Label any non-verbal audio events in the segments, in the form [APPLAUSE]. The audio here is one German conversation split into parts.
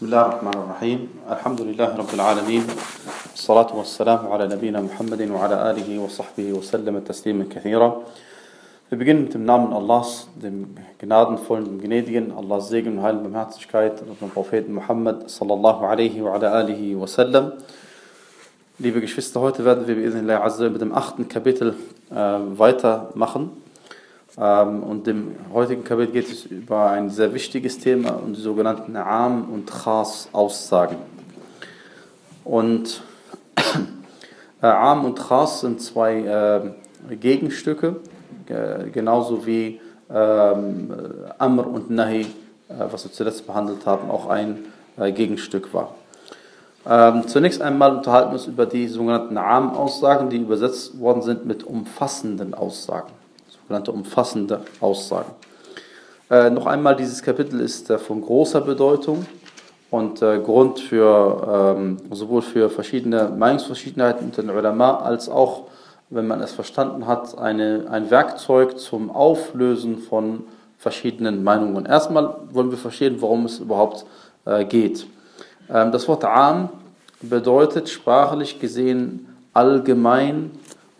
بسم الله الرحمن الرحيم الحمد لله رب العالمين الصلاة والسلام على نبينا محمد وعلى آله وصحبه وسلم تسليما كثيرا Wir beginnen mit dem Namen Allahs, dem gnadenvollen, dem gnädigen, Allahs Segen und Heil Barmherzigkeit und dem Propheten Muhammad sallallahu alaihi wa ala alihi wa sallam. Liebe Geschwister, heute werden wir mit dem achten Kapitel äh, weitermachen. Ähm, und im heutigen Kapitel geht es über ein sehr wichtiges Thema, um die sogenannten Am- und Khas-Aussagen. Und [CLEARS THROAT] äh, Am und Khas sind zwei äh, Gegenstücke, äh, genauso wie ähm, Amr und Nahi, was wir zuletzt behandelt haben, auch ein Gegenstück war. Ähm, zunächst einmal unterhalten wir uns über die sogenannten Am-Aussagen, die übersetzt worden sind mit umfassenden Aussagen sogenannte umfassende Aussagen. Äh, noch einmal, dieses Kapitel ist äh, von großer Bedeutung und äh, Grund für ähm, sowohl für verschiedene Meinungsverschiedenheiten unter den Ulama als auch, wenn man es verstanden hat, eine, ein Werkzeug zum Auflösen von verschiedenen Meinungen. Erstmal wollen wir verstehen, worum es überhaupt äh, geht. Ähm, das Wort Am bedeutet sprachlich gesehen allgemein,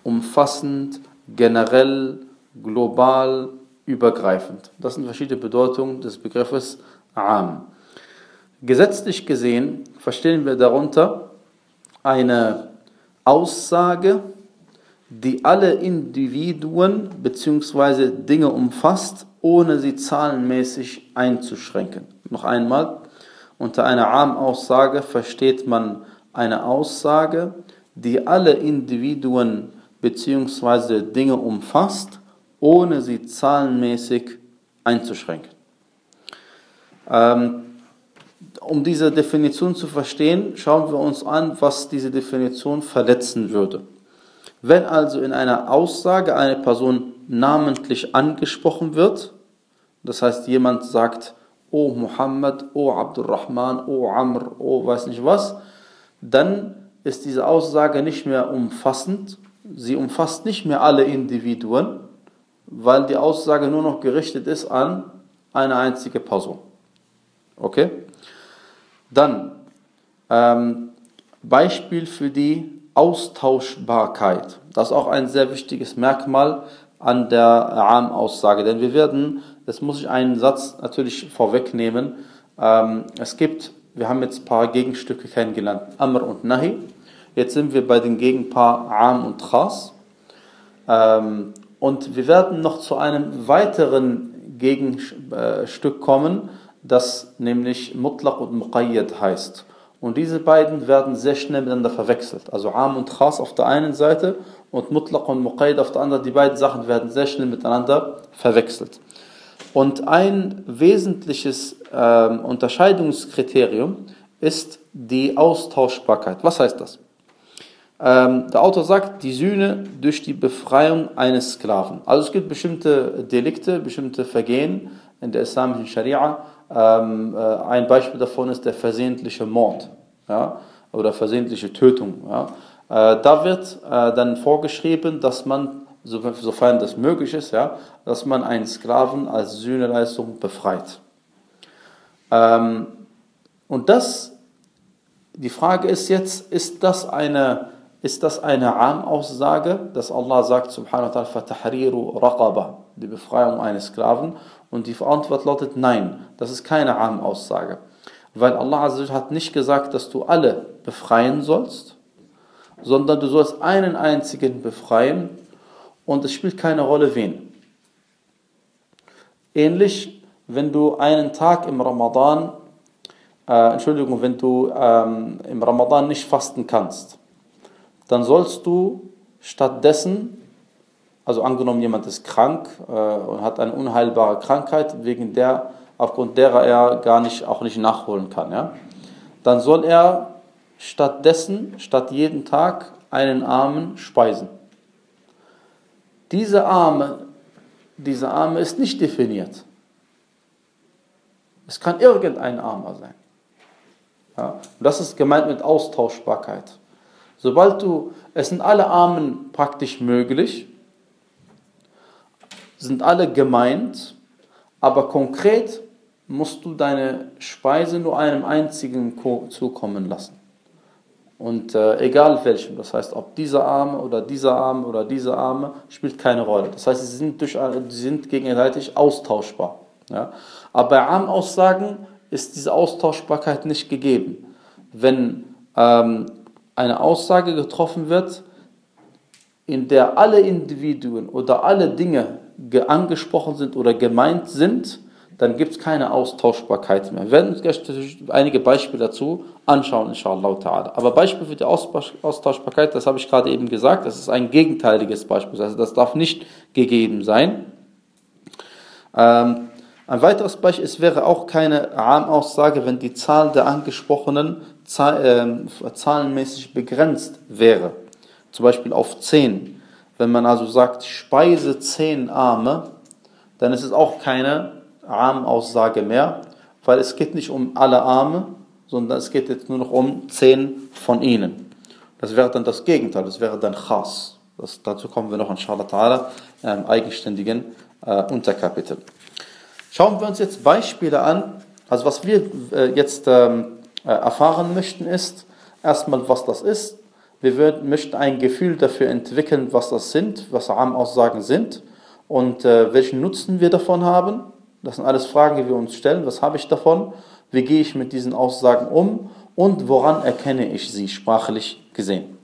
umfassend, generell, global, übergreifend. Das sind verschiedene Bedeutungen des Begriffes Am. Gesetzlich gesehen verstehen wir darunter eine Aussage, die alle Individuen bzw. Dinge umfasst, ohne sie zahlenmäßig einzuschränken. Noch einmal, unter einer Am-Aussage versteht man eine Aussage, die alle Individuen bzw. Dinge umfasst, ohne sie zahlenmäßig einzuschränken. Ähm, um diese Definition zu verstehen, schauen wir uns an, was diese Definition verletzen würde. Wenn also in einer Aussage eine Person namentlich angesprochen wird, das heißt jemand sagt, O Muhammad, O Abdurrahman, O Amr, O weiß nicht was, dann ist diese Aussage nicht mehr umfassend, sie umfasst nicht mehr alle Individuen, weil die Aussage nur noch gerichtet ist an eine einzige Person. Okay? Dann ähm, Beispiel für die Austauschbarkeit. Das ist auch ein sehr wichtiges Merkmal an der Am-Aussage, denn wir werden, das muss ich einen Satz natürlich vorwegnehmen, ähm, es gibt, wir haben jetzt ein paar Gegenstücke kennengelernt, Amr und Nahi, jetzt sind wir bei den Gegenpaar Am und Khas. Ähm, und wir werden noch zu einem weiteren Gegenstück kommen, das nämlich Mutlaq und Muqayyad heißt. Und diese beiden werden sehr schnell miteinander verwechselt. Also Am und Khas auf der einen Seite und Mutlaq und Muqayyad auf der anderen. Die beiden Sachen werden sehr schnell miteinander verwechselt. Und ein wesentliches äh, Unterscheidungskriterium ist die Austauschbarkeit. Was heißt das? Ähm, der Autor sagt, die Sühne durch die Befreiung eines Sklaven. Also es gibt bestimmte Delikte, bestimmte Vergehen in der islamischen Scharia. Ähm, äh, ein Beispiel davon ist der versehentliche Mord ja, oder versehentliche Tötung. Ja. Äh, da wird äh, dann vorgeschrieben, dass man, sofern das möglich ist, ja, dass man einen Sklaven als Sühneleistung befreit. Ähm, und das, die Frage ist jetzt, ist das eine ist das eine Am-Aussage, dass Allah sagt, subhanahu wa ta'ala, die Befreiung eines Sklaven? Und die Antwort lautet nein, das ist keine Am-Aussage. Weil Allah hat nicht gesagt, dass du alle befreien sollst, sondern du sollst einen einzigen befreien und es spielt keine Rolle wen. Ähnlich, wenn du einen Tag im Ramadan, äh, Entschuldigung, wenn du ähm, im Ramadan nicht fasten kannst, dann sollst du stattdessen, also angenommen jemand ist krank äh, und hat eine unheilbare Krankheit, wegen der, aufgrund derer er gar nicht, auch nicht nachholen kann, ja, dann soll er stattdessen, statt jeden Tag, einen Armen speisen. Diese Arme, diese Arme ist nicht definiert. Es kann irgendein Armer sein. Ja, das ist gemeint mit Austauschbarkeit. Sobald du, es sind alle Armen praktisch möglich, sind alle gemeint, aber konkret musst du deine Speise nur einem einzigen zukommen lassen. Und äh, egal welchem, das heißt, ob dieser Arme oder dieser Arme oder dieser Arme, spielt keine Rolle. Das heißt, sie sind, durch, sie sind gegenseitig austauschbar. Ja? Aber bei Armaussagen ist diese Austauschbarkeit nicht gegeben. Wenn ähm, eine Aussage getroffen wird, in der alle Individuen oder alle Dinge angesprochen sind oder gemeint sind, dann gibt es keine Austauschbarkeit mehr. Wir werden uns gleich einige Beispiele dazu anschauen, inshallah. Aber Beispiel für die Austauschbarkeit, das habe ich gerade eben gesagt, das ist ein gegenteiliges Beispiel, also das darf nicht gegeben sein. Ähm, ein weiteres Beispiel, es wäre auch keine Armaussage, wenn die Zahl der Angesprochenen zahlenmäßig begrenzt wäre. Zum Beispiel auf 10. Wenn man also sagt, speise 10 Arme, dann ist es auch keine Armaussage mehr, weil es geht nicht um alle Arme, sondern es geht jetzt nur noch um zehn von ihnen. Das wäre dann das Gegenteil, das wäre dann Khas. Das, dazu kommen wir noch inshallah ta'ala im eigenständigen äh, Unterkapitel. Schauen wir uns jetzt Beispiele an. Also was wir äh, jetzt ähm, äh, erfahren möchten ist, erstmal was das ist. Wir würden, möchten ein Gefühl dafür entwickeln, was das sind, was Armaussagen sind und äh, welchen Nutzen wir davon haben. Das sind alles Fragen, die wir uns stellen. Was habe ich davon? Wie gehe ich mit diesen Aussagen um? Und woran erkenne ich sie sprachlich gesehen?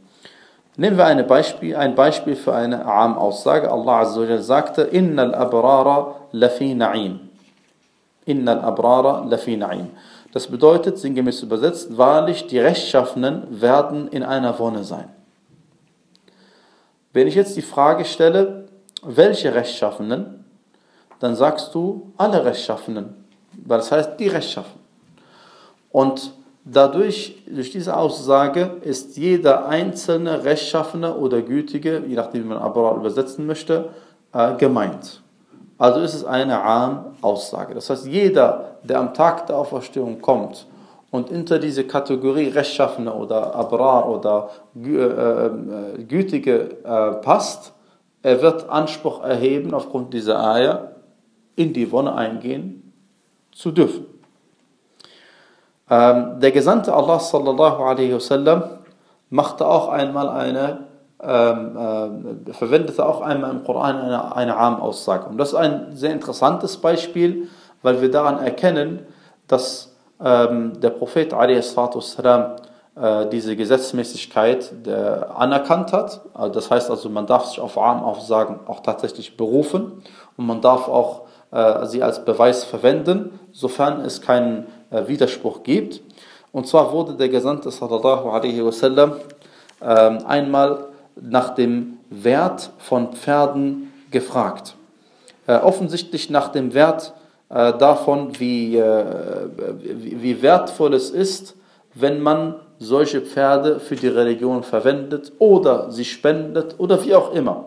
Nehmen wir eine Beispiel, ein Beispiel für eine Am-Aussage. Allah Azza sagte, Innal abrara lafi na'im. Innal abrara lafi na'im. Das bedeutet, sinngemäß übersetzt, wahrlich, die Rechtschaffenen werden in einer Wonne sein. Wenn ich jetzt die Frage stelle, welche Rechtschaffenen, dann sagst du alle Rechtschaffenen, weil das heißt die Rechtschaffen. Und dadurch, durch diese Aussage, ist jeder einzelne Rechtschaffene oder Gütige, je nachdem wie man aber übersetzen möchte, äh, gemeint. Also ist es eine Am-Aussage. Das heißt, jeder, der am Tag der Auferstehung kommt und unter diese Kategorie Rechtschaffene oder Abrar oder äh, äh, Gütige passt, er wird Anspruch erheben aufgrund dieser Eier in die Wonne eingehen zu dürfen. Ähm, der Gesandte Allah sallallahu alaihi wasallam machte auch einmal eine, ähm, äh, verwendet auch einmal im Koran eine, eine Armaussage. Und das ist ein sehr interessantes Beispiel, weil wir daran erkennen, dass ähm, der Prophet a.s. Äh, diese Gesetzmäßigkeit äh, anerkannt hat. Also das heißt also, man darf sich auf Armaussagen auch tatsächlich berufen und man darf auch äh, sie als Beweis verwenden, sofern es keinen äh, Widerspruch gibt. Und zwar wurde der Gesandte sallallahu alaihi wasallam ähm, einmal nach dem Wert von Pferden gefragt. Äh, offensichtlich nach dem Wert davon, wie, wie wertvoll es ist, wenn man solche Pferde für die Religion verwendet oder sie spendet oder wie auch immer.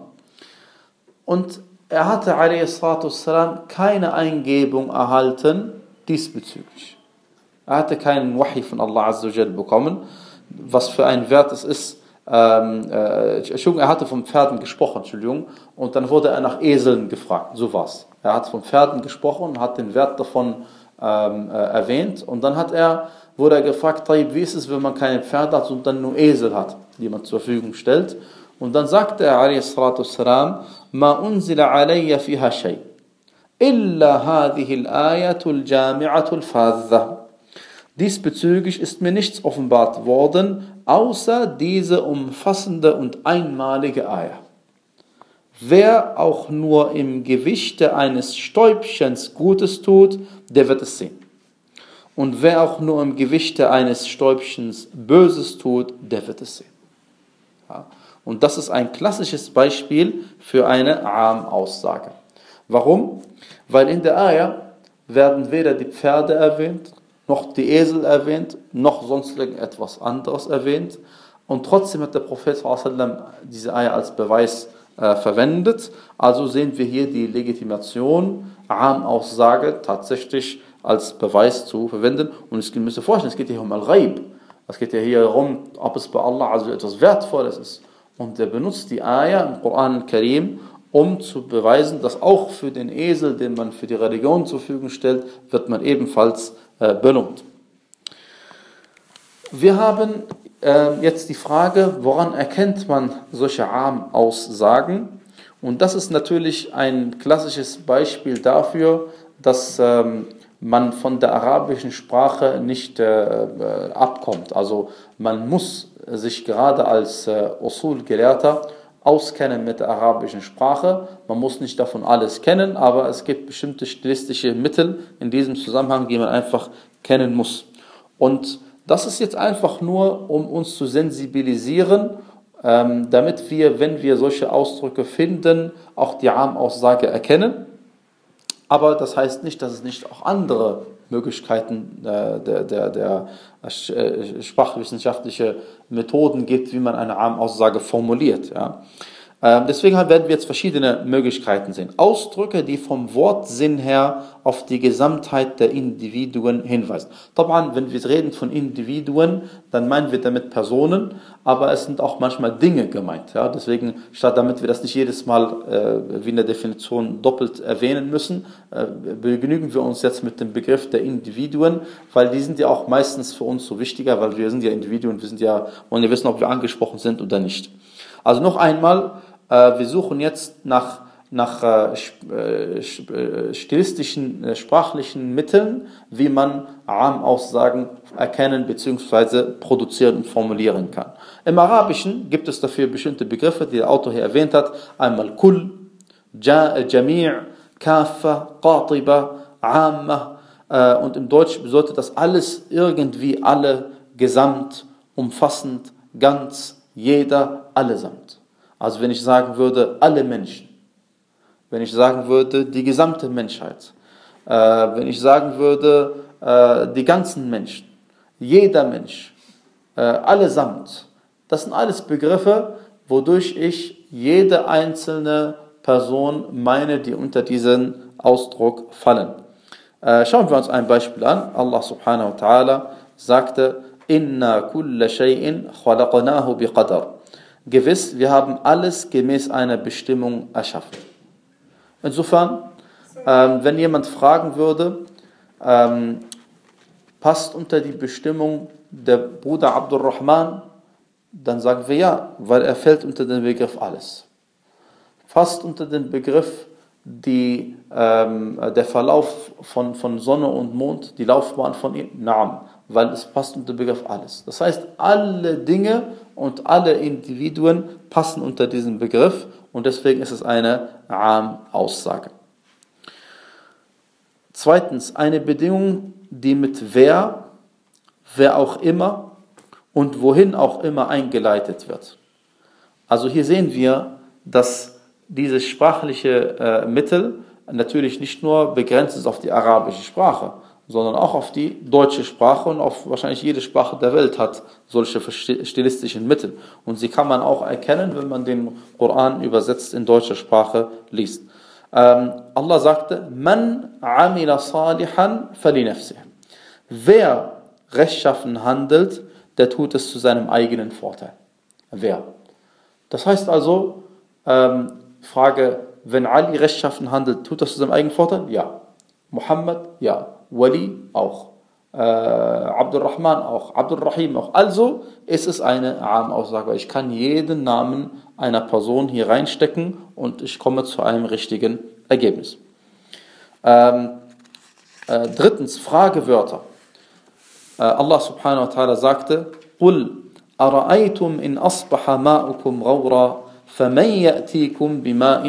Und er hatte والسلام, keine Eingebung erhalten diesbezüglich. Er hatte keinen Wahi von Allah Azza bekommen, was für ein Wert es ist. Ähm, äh, Entschuldigung, er hatte von Pferden gesprochen, Entschuldigung, und dann wurde er nach Eseln gefragt, so was. Er hat von Pferden gesprochen und hat den Wert davon ähm, äh, erwähnt und dann hat er, wurde er gefragt, wie ist es, wenn man keine Pferde hat und dann nur Esel hat, die man zur Verfügung stellt. Und dann sagte er, والسلام, ما أنزل علي فيها شيء إلا هذه الآية الجامعة الفاذة Diesbezüglich ist mir nichts offenbart worden, außer diese umfassende und einmalige Eier. Wer auch nur im Gewichte eines Stäubchens Gutes tut, der wird es sehen. Und wer auch nur im Gewichte eines Stäubchens Böses tut, der wird es sehen. Ja. Und das ist ein klassisches Beispiel für eine Arm-Aussage. Warum? Weil in der Ayah werden weder die Pferde erwähnt, noch die Esel erwähnt, noch sonst irgendetwas anderes erwähnt. Und trotzdem hat der Prophet diese Ayah als Beweis äh, verwendet. Also sehen wir hier die Legitimation, Arm-Aussage tatsächlich als Beweis zu verwenden. Und es müsst ihr vorstellen, es geht hier um Al-Ghaib. Es geht ja hier darum, ob es bei Allah also etwas Wertvolles ist. Und er benutzt die Ayah im Koran Karim, um zu beweisen, dass auch für den Esel, den man für die Religion zur Verfügung stellt, wird man ebenfalls belohnt. Wir haben äh, jetzt die Frage, woran erkennt man solche Arm-Aussagen? Und das ist natürlich ein klassisches Beispiel dafür, dass ähm, man von der arabischen Sprache nicht äh, äh abkommt. Also man muss sich gerade als äh, Usul-Gelehrter auskennen mit der arabischen Sprache. Man muss nicht davon alles kennen, aber es gibt bestimmte stilistische Mittel in diesem Zusammenhang, die man einfach kennen muss. Und das ist jetzt einfach nur, um uns zu sensibilisieren, ähm, damit wir, wenn wir solche Ausdrücke finden, auch die Armaussage erkennen. Aber das heißt nicht, dass es nicht auch andere Möglichkeiten äh, der, der, der äh, sprachwissenschaftliche Methoden gibt, wie man eine Armaussage formuliert. Ja. Ähm, deswegen werden wir jetzt verschiedene Möglichkeiten sehen. Ausdrücke, die vom Wortsinn her auf die Gesamtheit der Individuen hinweisen. Taban, wenn wir reden von Individuen, dann meinen wir damit Personen, aber es sind auch manchmal Dinge gemeint. Ja? Deswegen, statt damit wir das nicht jedes Mal äh, wie in der Definition doppelt erwähnen müssen, äh, begnügen wir uns jetzt mit dem Begriff der Individuen, weil die sind ja auch meistens für uns so wichtiger, weil wir sind ja Individuen, wir sind ja, wollen ja wissen, ob wir angesprochen sind oder nicht. Also noch einmal, wir suchen jetzt nach, nach äh, äh, stilistischen, sprachlichen Mitteln, wie man Arm-Aussagen erkennen bzw. produzieren und formulieren kann. Im Arabischen gibt es dafür bestimmte Begriffe, die der Autor hier erwähnt hat. Einmal Kul, Jami', Kafa, Qatiba, Amma. Und im Deutsch bedeutet das alles irgendwie alle, gesamt, umfassend, ganz, jeder, allesamt. Also wenn ich sagen würde, alle Menschen, wenn ich sagen würde, die gesamte Menschheit, äh, wenn ich sagen würde, äh, die ganzen Menschen, jeder Mensch, äh, allesamt, das sind alles Begriffe, wodurch ich jede einzelne Person meine, die unter diesen Ausdruck fallen. Äh, schauen wir uns ein Beispiel an. Allah subhanahu wa ta'ala sagte, Inna kulla shay'in khalaqnahu biqadar. Gewiss, wir haben alles gemäß einer Bestimmung erschaffen. Insofern, ähm, wenn jemand fragen würde, ähm, passt unter die Bestimmung der Bruder Abdurrahman, dann sagen wir ja, weil er fällt unter den Begriff alles. Fast unter den Begriff die, ähm, der Verlauf von, von Sonne und Mond, die Laufbahn von ihm, Naam, weil es passt unter den Begriff alles. Das heißt, alle Dinge und alle Individuen passen unter diesen Begriff und deswegen ist es eine Am-Aussage. Zweitens, eine Bedingung, die mit wer, wer auch immer und wohin auch immer eingeleitet wird. Also hier sehen wir, dass dieses sprachliche äh, Mittel natürlich nicht nur begrenzt ist auf die arabische Sprache, sondern auch auf die deutsche Sprache und auf wahrscheinlich jede Sprache der Welt hat solche stilistischen Mittel. Und sie kann man auch erkennen, wenn man den Koran übersetzt in deutscher Sprache liest. Ähm, Allah sagte, Man amila salihan falinafsih. Wer rechtschaffen handelt, der tut es zu seinem eigenen Vorteil. Wer? Das heißt also, ähm, Frage, wenn Ali rechtschaffen handelt, tut das zu seinem eigenen Vorteil? Ja. Muhammad? Ja. Wali auch. Äh, Abdurrahman auch, Abdurrahim auch. Also ist es eine Armaussage. Ich kann jeden Namen einer Person hier reinstecken und ich komme zu einem richtigen Ergebnis. Ähm, äh, drittens, Fragewörter. Äh, Allah subhanahu wa ta'ala sagte, قُلْ أَرَأَيْتُمْ إِنْ أَصْبَحَ مَاؤُكُمْ غَوْرًا فَمَنْ يَأْتِيكُمْ بِمَاءٍ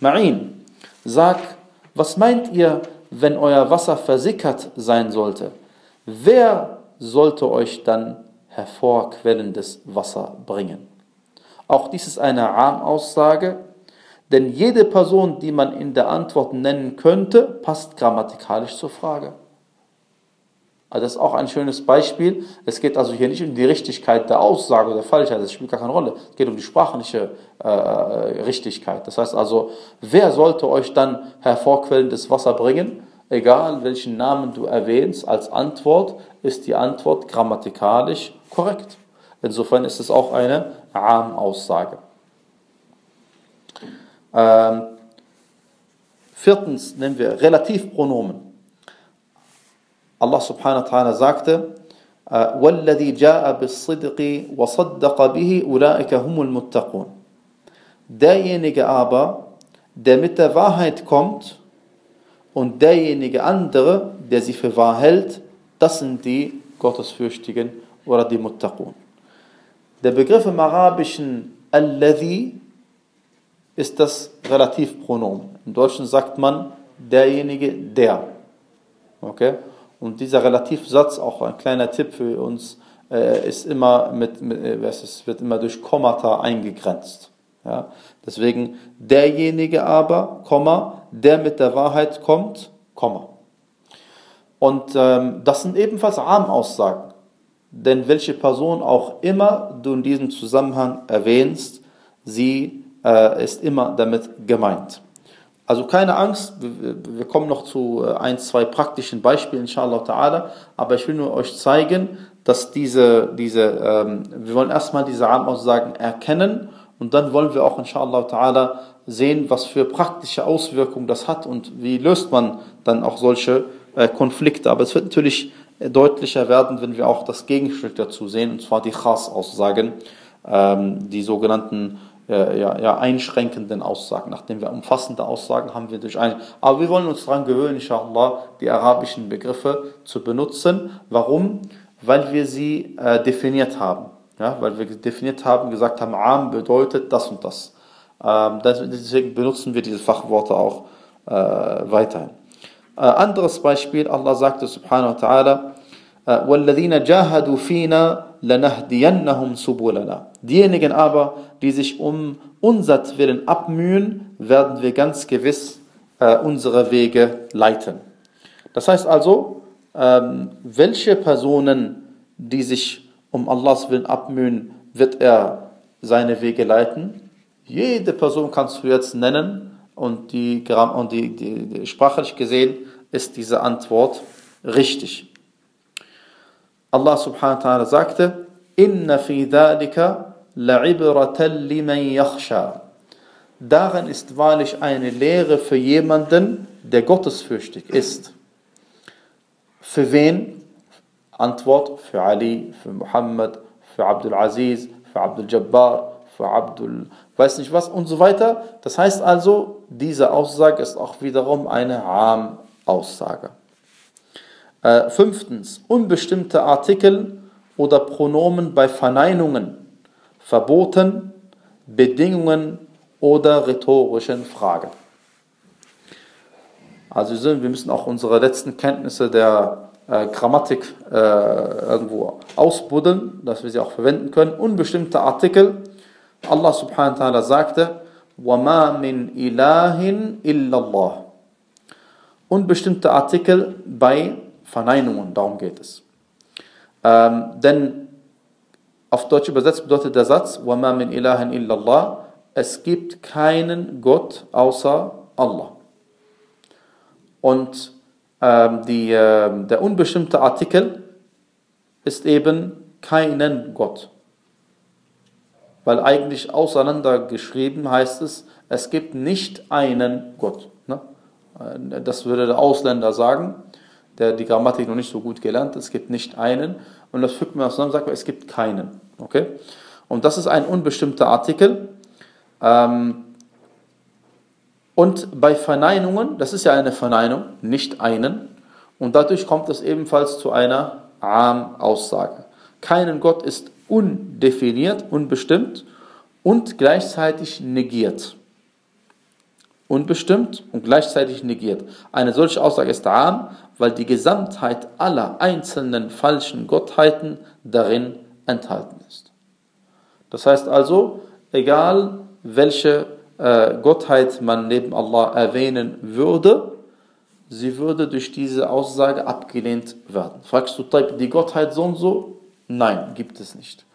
مَعِينٍ Sag, was meint ihr, wenn euer Wasser versickert sein sollte, wer sollte euch dann hervorquellendes Wasser bringen? Auch dies ist eine Armaussage, denn jede Person, die man in der Antwort nennen könnte, passt grammatikalisch zur Frage. Also das ist auch ein schönes Beispiel. Es geht also hier nicht um die Richtigkeit der Aussage oder Falschheit, das spielt gar keine Rolle. Es geht um die sprachliche äh, Richtigkeit. Das heißt also, wer sollte euch dann hervorquellendes Wasser bringen? Egal welchen Namen du erwähnst, als Antwort ist die Antwort grammatikalisch korrekt. Insofern ist es auch eine Am-Aussage. Ähm, viertens nehmen wir Relativpronomen. Allah subhanahu wa ta'ala sagte, والذي جاء بالصدق وصدق به أولئك هم المتقون. Derjenige aber, der mit der Wahrheit kommt und derjenige andere, der sie für wahr hält, das sind die Gottesfürchtigen oder die Muttaqun. Der Begriff im Arabischen Alladhi ist das Relativpronomen. Im Deutschen sagt man derjenige, der. Okay? Und dieser Relativsatz, auch ein kleiner Tipp für uns, äh, ist immer mit, mit äh, es wird immer durch Kommata eingegrenzt. Ja? Deswegen derjenige aber, Komma, der mit der Wahrheit kommt, Komma. Und ähm, das sind ebenfalls Armaussagen. Denn welche Person auch immer du in diesem Zusammenhang erwähnst, sie äh, ist immer damit gemeint. Also keine Angst, wir kommen noch zu äh, ein, zwei praktischen Beispielen, inshallah ta'ala, aber ich will nur euch zeigen, dass diese, diese ähm, wir wollen erstmal diese Armaussagen erkennen und dann wollen wir auch inshallah ta'ala sehen, was für praktische Auswirkungen das hat und wie löst man dann auch solche äh, Konflikte. Aber es wird natürlich deutlicher werden, wenn wir auch das Gegenstück dazu sehen, und zwar die Khas-Aussagen, ähm, die sogenannten äh, ja, ja, einschränkenden Aussagen. Nachdem wir umfassende Aussagen haben wir durch ein. Aber wir wollen uns daran gewöhnen, inshallah, die arabischen Begriffe zu benutzen. Warum? Weil wir sie äh, definiert haben. Ja, weil wir definiert haben, gesagt haben, Am bedeutet das und das. Ähm, deswegen benutzen wir diese Fachworte auch äh, weiterhin. Äh, anderes Beispiel, Allah sagte subhanahu wa ta'ala, وَالَّذِينَ جَاهَدُوا فِينَا لَنَهْدِيَنَّهُمْ سُبُلَنَا Diejenigen aber, die sich um unser Willen abmühen, werden wir ganz gewiss äh, unsere Wege leiten. Das heißt also, ähm, welche Personen, die sich um Allahs Willen abmühen, wird er seine Wege leiten? Jede Person kannst du jetzt nennen und, die, und die, die, die, sprachlich gesehen ist diese Antwort richtig. Allah subhanahu wa ta'ala sagte, Inna fi dhalika la'ibratan liman yakhsha. Darin ist wahrlich eine Lehre für jemanden, der gottesfürchtig ist. Für wen? Antwort für Ali, für Muhammad, für Abdul Aziz, für Abdul Jabbar, für Abdul, weiß nicht was und so weiter. Das heißt also, diese Aussage ist auch wiederum eine Am-Aussage. Äh, fünftens, unbestimmte Artikel oder Pronomen bei Verneinungen, Verboten, Bedingungen oder rhetorischen Fragen. Also wir müssen auch unsere letzten Kenntnisse der äh, Grammatik äh, irgendwo ausbuddeln, dass wir sie auch verwenden können. Unbestimmte Artikel Allah subhanahu wa ta'ala sagte, وَمَا مِنْ إِلَهٍ إِلَّا اللَّهِ Unbestimmte Artikel bei Verneinungen, darum geht es. Ähm, denn auf Deutsch übersetzt bedeutet der Satz, وَمَا مِنْ إِلَهٍ إِلَّا اللَّهِ Es gibt keinen Gott außer Allah. Und ähm, die, äh, der unbestimmte Artikel ist eben keinen Gott weil eigentlich auseinandergeschrieben heißt es, es gibt nicht einen Gott. Ne? Das würde der Ausländer sagen, der die Grammatik noch nicht so gut gelernt es gibt nicht einen. Und das fügt man zusammen, sagt man, es gibt keinen. Okay? Und das ist ein unbestimmter Artikel. Ähm, und bei Verneinungen, das ist ja eine Verneinung, nicht einen. Und dadurch kommt es ebenfalls zu einer Arm-Aussage. Keinen Gott ist undefiniert, unbestimmt und gleichzeitig negiert. Unbestimmt und gleichzeitig negiert. Eine solche Aussage ist arm, weil die Gesamtheit aller einzelnen falschen Gottheiten darin enthalten ist. Das heißt also, egal welche äh, Gottheit man neben Allah erwähnen würde, sie würde durch diese Aussage abgelehnt werden. Fragst du, die Gottheit so und so? Nein, gibt es nicht.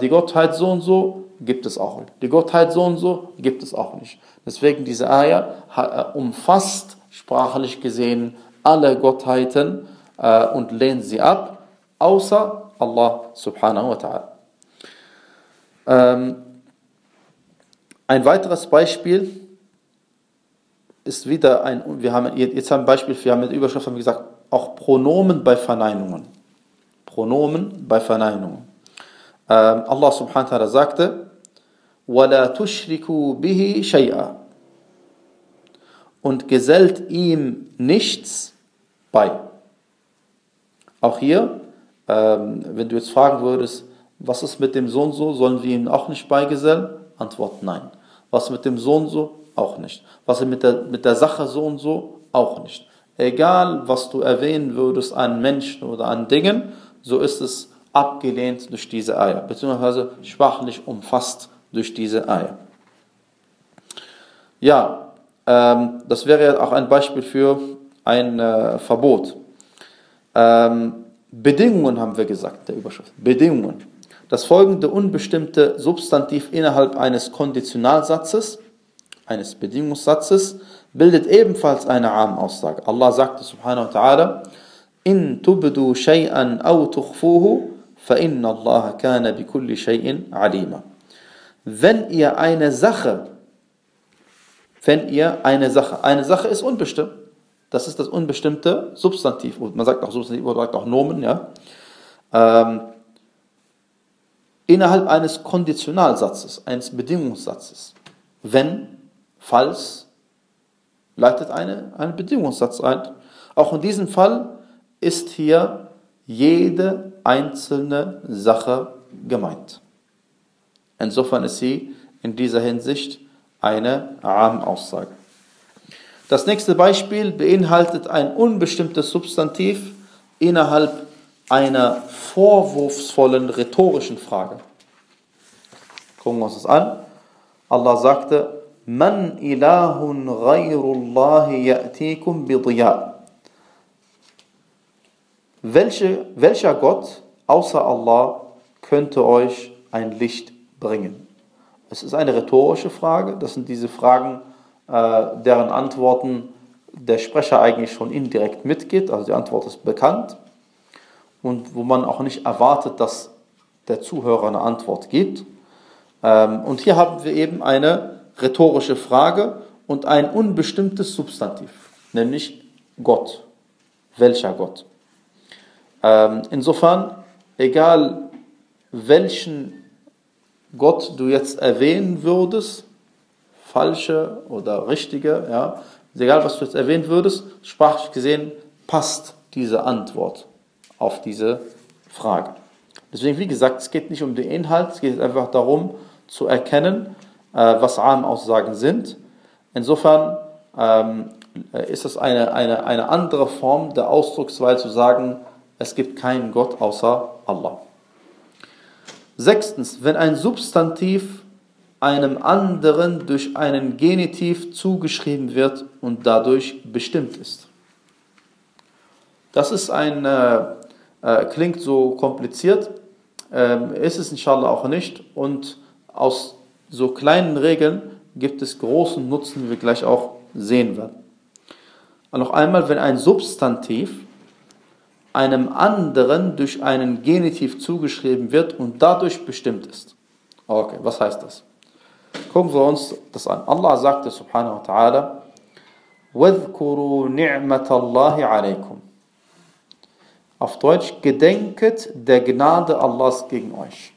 Die Gottheit so und so gibt es auch nicht. Die Gottheit so und so gibt es auch nicht. Deswegen diese Ayah äh, umfasst sprachlich gesehen alle Gottheiten äh, und lehnt sie ab, außer Allah subhanahu wa ta'ala. Ähm, ein weiteres Beispiel ist wieder ein, wir haben jetzt ein Beispiel, wir haben mit Überschrift haben wir gesagt, auch Pronomen bei Verneinungen. Pronomen bei Verneinungen. Ähm, Allah subhanahu wa ta'ala sagte, وَلَا تُشْرِكُوا بِهِ شَيْئًا Und gesellt ihm nichts bei. Auch hier, ähm, wenn du jetzt fragen würdest, was ist mit dem Sohn so, sollen wir ihm auch nicht beigesellen? Antwort nein. Was mit dem Sohn so? Auch nicht. Was mit der, mit der Sache so und so? Auch nicht. Egal, was du erwähnen würdest an Menschen oder an Dingen, so ist es abgelehnt durch diese Eier, beziehungsweise schwachlich umfasst durch diese Eier. Ja, ähm, das wäre auch ein Beispiel für ein äh, Verbot. Ähm, Bedingungen haben wir gesagt, der Überschrift. Bedingungen. Das folgende unbestimmte Substantiv innerhalb eines Konditionalsatzes, eines Bedingungssatzes, bildet ebenfalls eine Armaussage. Allah sagte subhanahu wa ta'ala, in tubdu shay'an aw tukhfuhu, fa inna Allah kana bi kulli shay'in alima. Wenn ihr eine Sache, wenn ihr eine Sache, eine Sache ist unbestimmt, das ist das unbestimmte Substantiv, man sagt auch Substantiv oder sagt auch Nomen, ja, ähm, innerhalb eines Konditionalsatzes, eines Bedingungssatzes. Wenn, falls, leitet eine, ein Bedingungssatz ein. Auch in diesem Fall ist hier jede einzelne Sache gemeint. Insofern ist sie in dieser Hinsicht eine Am-Aussage. Das nächste Beispiel beinhaltet ein unbestimmtes Substantiv innerhalb einer vorwurfsvollen rhetorischen Frage. Gucken wir uns das an. Allah sagte, Man ilahun ghayrullahi ya'tikum bidiya. Welche, welcher Gott außer Allah könnte euch ein Licht bringen? Es ist eine rhetorische Frage. Das sind diese Fragen, äh, deren Antworten der Sprecher eigentlich schon indirekt mitgeht. Also die Antwort ist bekannt und wo man auch nicht erwartet, dass der Zuhörer eine Antwort gibt. Ähm, und hier haben wir eben eine rhetorische Frage und ein unbestimmtes Substantiv, nämlich Gott. Welcher Gott? Ähm, insofern, egal welchen Gott du jetzt erwähnen würdest, falsche oder richtige, ja, egal was du jetzt erwähnen würdest, sprachlich gesehen passt diese Antwort auf diese Frage. Deswegen, wie gesagt, es geht nicht um den Inhalt, es geht einfach darum zu erkennen, äh, was Armaussagen sind. Insofern ähm, ist es eine, eine, eine andere Form der Ausdrucksweise zu sagen, es gibt keinen Gott außer Allah. Sechstens, wenn ein Substantiv einem anderen durch einen Genitiv zugeschrieben wird und dadurch bestimmt ist. Das ist ein äh, äh, klingt so kompliziert, ähm, ist es inshallah auch nicht. Und aus so kleinen Regeln gibt es großen Nutzen, wie wir gleich auch sehen werden. Und noch einmal, wenn ein Substantiv einem anderen durch einen Genitiv zugeschrieben wird und dadurch bestimmt ist. Okay, was heißt das? Gucken wir uns das an. Allah sagte subhanahu wa ta'ala, وَاذْكُرُوا نِعْمَةَ اللَّهِ عَلَيْكُمْ auf Deutsch, gedenket der Gnade Allahs gegen euch.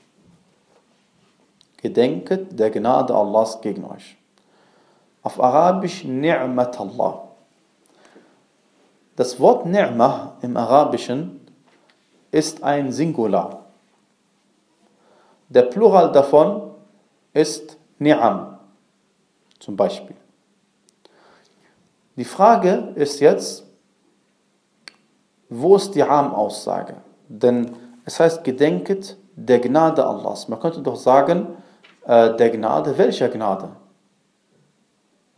Gedenket der Gnade Allahs gegen euch. Auf Arabisch Ni'mat Allah. das Wort Ni'mah im Arabischen ist ein Singular. Der Plural davon ist Ni'am, zum Beispiel. Die Frage ist jetzt, wo ist die Am-Aussage? Denn es heißt, gedenket der Gnade Allahs. Man könnte doch sagen, äh, der Gnade, welcher Gnade?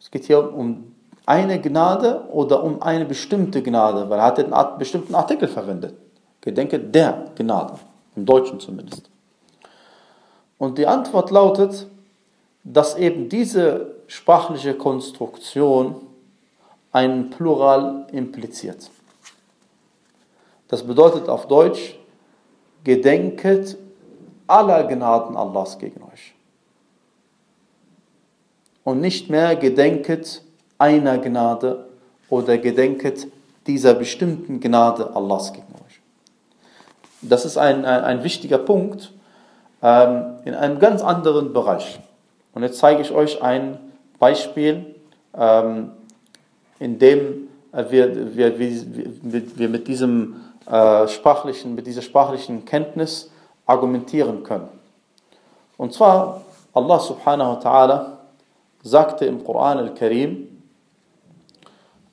Es geht hier um eine Gnade oder um eine bestimmte Gnade, weil er hat einen bestimmten Artikel verwendet. Gedenke der Gnade, im Deutschen zumindest. Und die Antwort lautet, dass eben diese sprachliche Konstruktion einen Plural impliziert. Das bedeutet auf Deutsch, gedenket aller Gnaden Allahs gegen euch. Und nicht mehr gedenket einer Gnade oder gedenket dieser bestimmten Gnade Allahs gegen euch. Das ist ein, ein, ein wichtiger Punkt ähm, in einem ganz anderen Bereich. Und jetzt zeige ich euch ein Beispiel, ähm, in dem wir, wir, wir, wir mit, diesem, äh, sprachlichen, mit dieser sprachlichen Kenntnis argumentieren können. Und zwar, Allah subhanahu wa ta'ala sagte im Koran al-Karim,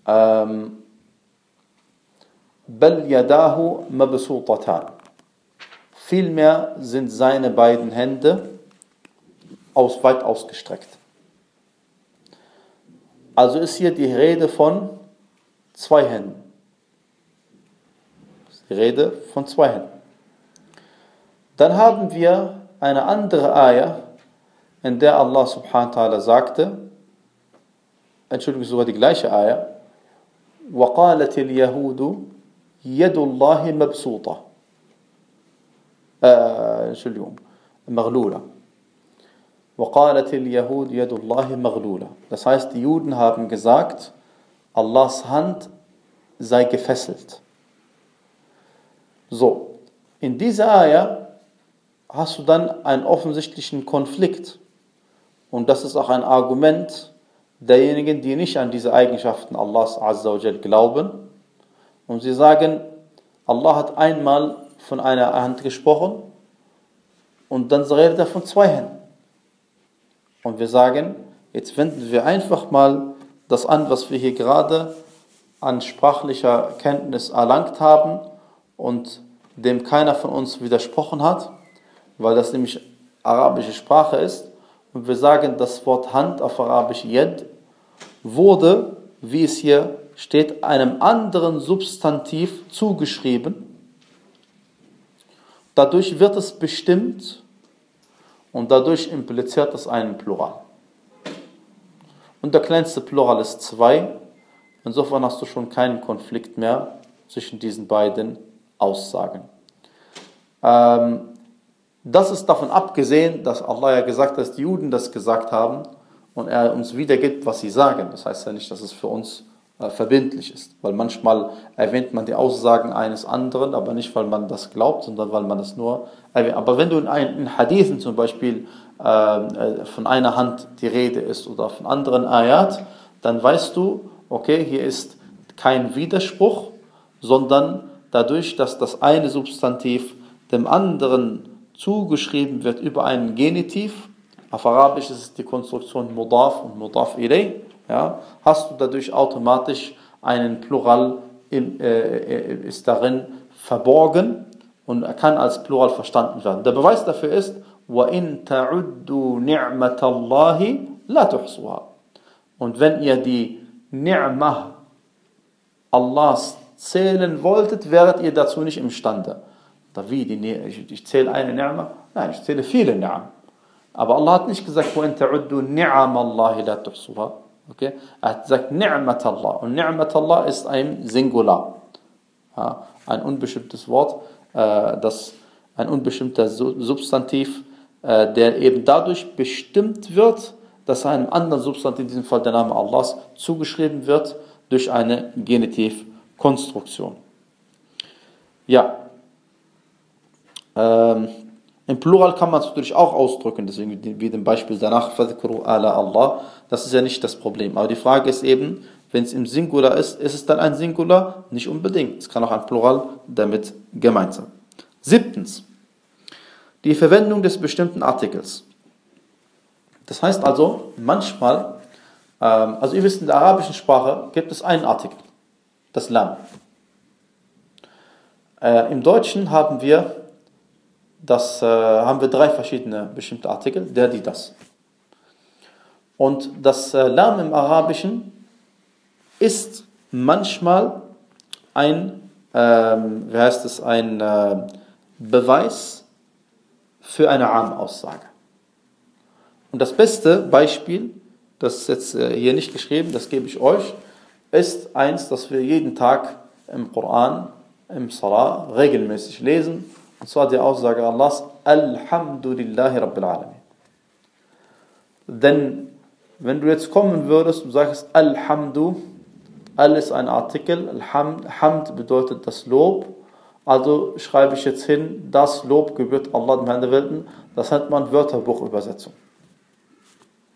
ähm, Bel yadahu mabsutatan. Vielmehr sind seine beiden Hände aus, weit ausgestreckt. Also ist hier die Rede von zwei Händen. Die Rede von zwei Händen. Dann haben wir eine andere Ayah, in der Allah subhanahu wa ta'ala sagte, Entschuldigung, sogar die gleiche Ayah, وقالت اليهود يد الله مبسوطة آه Entschuldigung مغلولة وقالت اليهود يد الله مغلولة Das heißt, die Juden haben gesagt, Allahs Hand sei gefesselt. So, in dieser Ayah hast du dann einen offensichtlichen Konflikt. Und das ist auch ein Argument derjenigen, die nicht an diese Eigenschaften Allahs Azza glauben und sie sagen, Allah hat einmal von einer Hand gesprochen und dann redet er von zwei Händen. Und wir sagen, jetzt wenden wir einfach mal das an, was wir hier gerade an sprachlicher Kenntnis erlangt haben und dem keiner von uns widersprochen hat, weil das nämlich arabische Sprache ist. Und wir sagen, das Wort Hand auf Arabisch Yed wurde, wie es hier steht einem anderen Substantiv zugeschrieben. Dadurch wird es bestimmt und dadurch impliziert es einen Plural. Und der kleinste Plural ist zwei. Insofern hast du schon keinen Konflikt mehr zwischen diesen beiden Aussagen. Ähm, das ist davon abgesehen, dass Allah ja gesagt hat, dass die Juden das gesagt haben und er uns wiedergibt, was sie sagen. Das heißt ja nicht, dass es für uns äh, verbindlich ist. Weil manchmal erwähnt man die Aussagen eines anderen, aber nicht, weil man das glaubt, sondern weil man es nur erwähnt. Aber wenn du in, ein, in Hadithen zum Beispiel äh, äh, von einer Hand die Rede ist oder von anderen Ayat, dann weißt du, okay, hier ist kein Widerspruch, sondern dadurch, dass das eine Substantiv dem anderen zugeschrieben wird über einen Genitiv, auf Arabisch ist es die Konstruktion Mudaf und Mudaf ilay, ja, hast du dadurch automatisch einen Plural im, äh, äh, ist darin verborgen und er kann als Plural verstanden werden. Der Beweis dafür ist, وَإِن تَعُدُّوا نِعْمَةَ اللَّهِ لَا تُحْصُوهَا Und wenn ihr die Ni'mah Allahs zählen wolltet, wäret ihr dazu nicht imstande. Da wie, die, ich, ich zähle eine Ni'mah? Nein, ich zähle viele Ni'mah. Aber Allah hat nicht gesagt, وَإِن تَعُدُّوا نِعْمَ اللَّهِ لَا تُحْصُوهَا Okay? Er sagt Ni'mat Allah. Und Ni'mat Allah ist ein Singular. Ja, ein unbestimmtes Wort, äh, das, ein unbestimmter Substantiv, äh, der eben dadurch bestimmt wird, dass einem anderen Substantiv, in diesem Fall der Name Allahs, zugeschrieben wird durch eine Genitivkonstruktion. Ja. ähm, im Plural kann man es natürlich auch ausdrücken, deswegen wie dem Beispiel danach, ala Allah, das ist ja nicht das Problem. Aber die Frage ist eben, wenn es im Singular ist, ist es dann ein Singular? Nicht unbedingt. Es kann auch ein Plural damit gemeint sein. Siebtens, die Verwendung des bestimmten Artikels. Das heißt also, manchmal, ähm, also ihr wisst, in der arabischen Sprache gibt es einen Artikel, das Lam. Äh, Im Deutschen haben wir das äh, haben wir drei verschiedene bestimmte Artikel, der, die, das. Und das äh, Lam im Arabischen ist manchmal ein, ähm, wie heißt es, ein äh, Beweis für eine Arm-Aussage. Und das beste Beispiel, das ist jetzt äh, hier nicht geschrieben, das gebe ich euch, ist eins, das wir jeden Tag im Koran, im Salah regelmäßig lesen und zwar die Aussage Allahs, Alhamdulillahi Rabbil Alamin. Denn wenn du jetzt kommen würdest und sagst Alhamdu, Al ist ein Artikel, Alhamd, Hamd bedeutet das Lob, also schreibe ich jetzt hin, das Lob gebührt Allah, dem Herrn der Welten, das nennt man Wörterbuchübersetzung.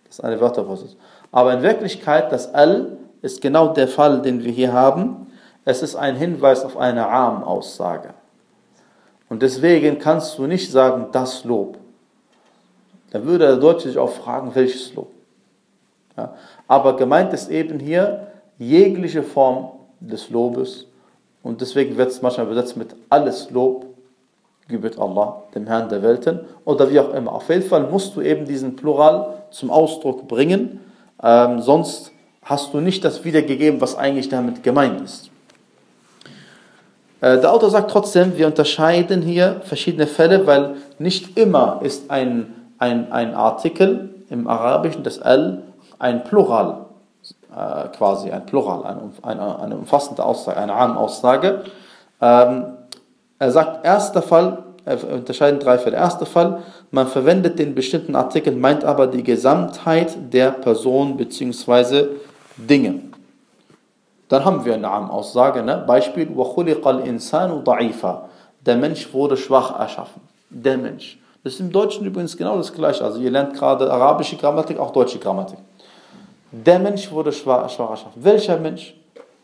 Das ist eine Wörterübersetzung. Aber in Wirklichkeit, das Al ist genau der Fall, den wir hier haben. Es ist ein Hinweis auf eine Arm-Aussage. Und deswegen kannst du nicht sagen, das Lob. Da würde der Deutsche sich auch fragen, welches Lob. Ja. Aber gemeint ist eben hier jegliche Form des Lobes. Und deswegen wird es manchmal übersetzt mit alles Lob gebührt Allah, dem Herrn der Welten. Oder wie auch immer. Auf jeden Fall musst du eben diesen Plural zum Ausdruck bringen. Ähm, sonst hast du nicht das wiedergegeben, was eigentlich damit gemeint ist. Äh, der Autor sagt trotzdem, wir unterscheiden hier verschiedene Fälle, weil nicht immer ist ein, ein, ein Artikel im Arabischen, das Al, ein Plural, äh, quasi ein Plural, eine, eine, eine umfassende Aussage, eine Arm-Aussage. Ähm, er sagt, erster Fall, er unterscheidet drei Fälle. Erster Fall, man verwendet den bestimmten Artikel, meint aber die Gesamtheit der Person bzw. Dinge. Dann haben wir eine Aussage, ne? Beispiel, وَخُلِقَ الْإِنسَانُ ضَعِيفًا Der Mensch wurde schwach erschaffen. Der Mensch. Das ist im Deutschen übrigens genau das gleiche. Also ihr lernt gerade arabische Grammatik, auch deutsche Grammatik. Der Mensch wurde schwach, schwach erschaffen. Welcher Mensch?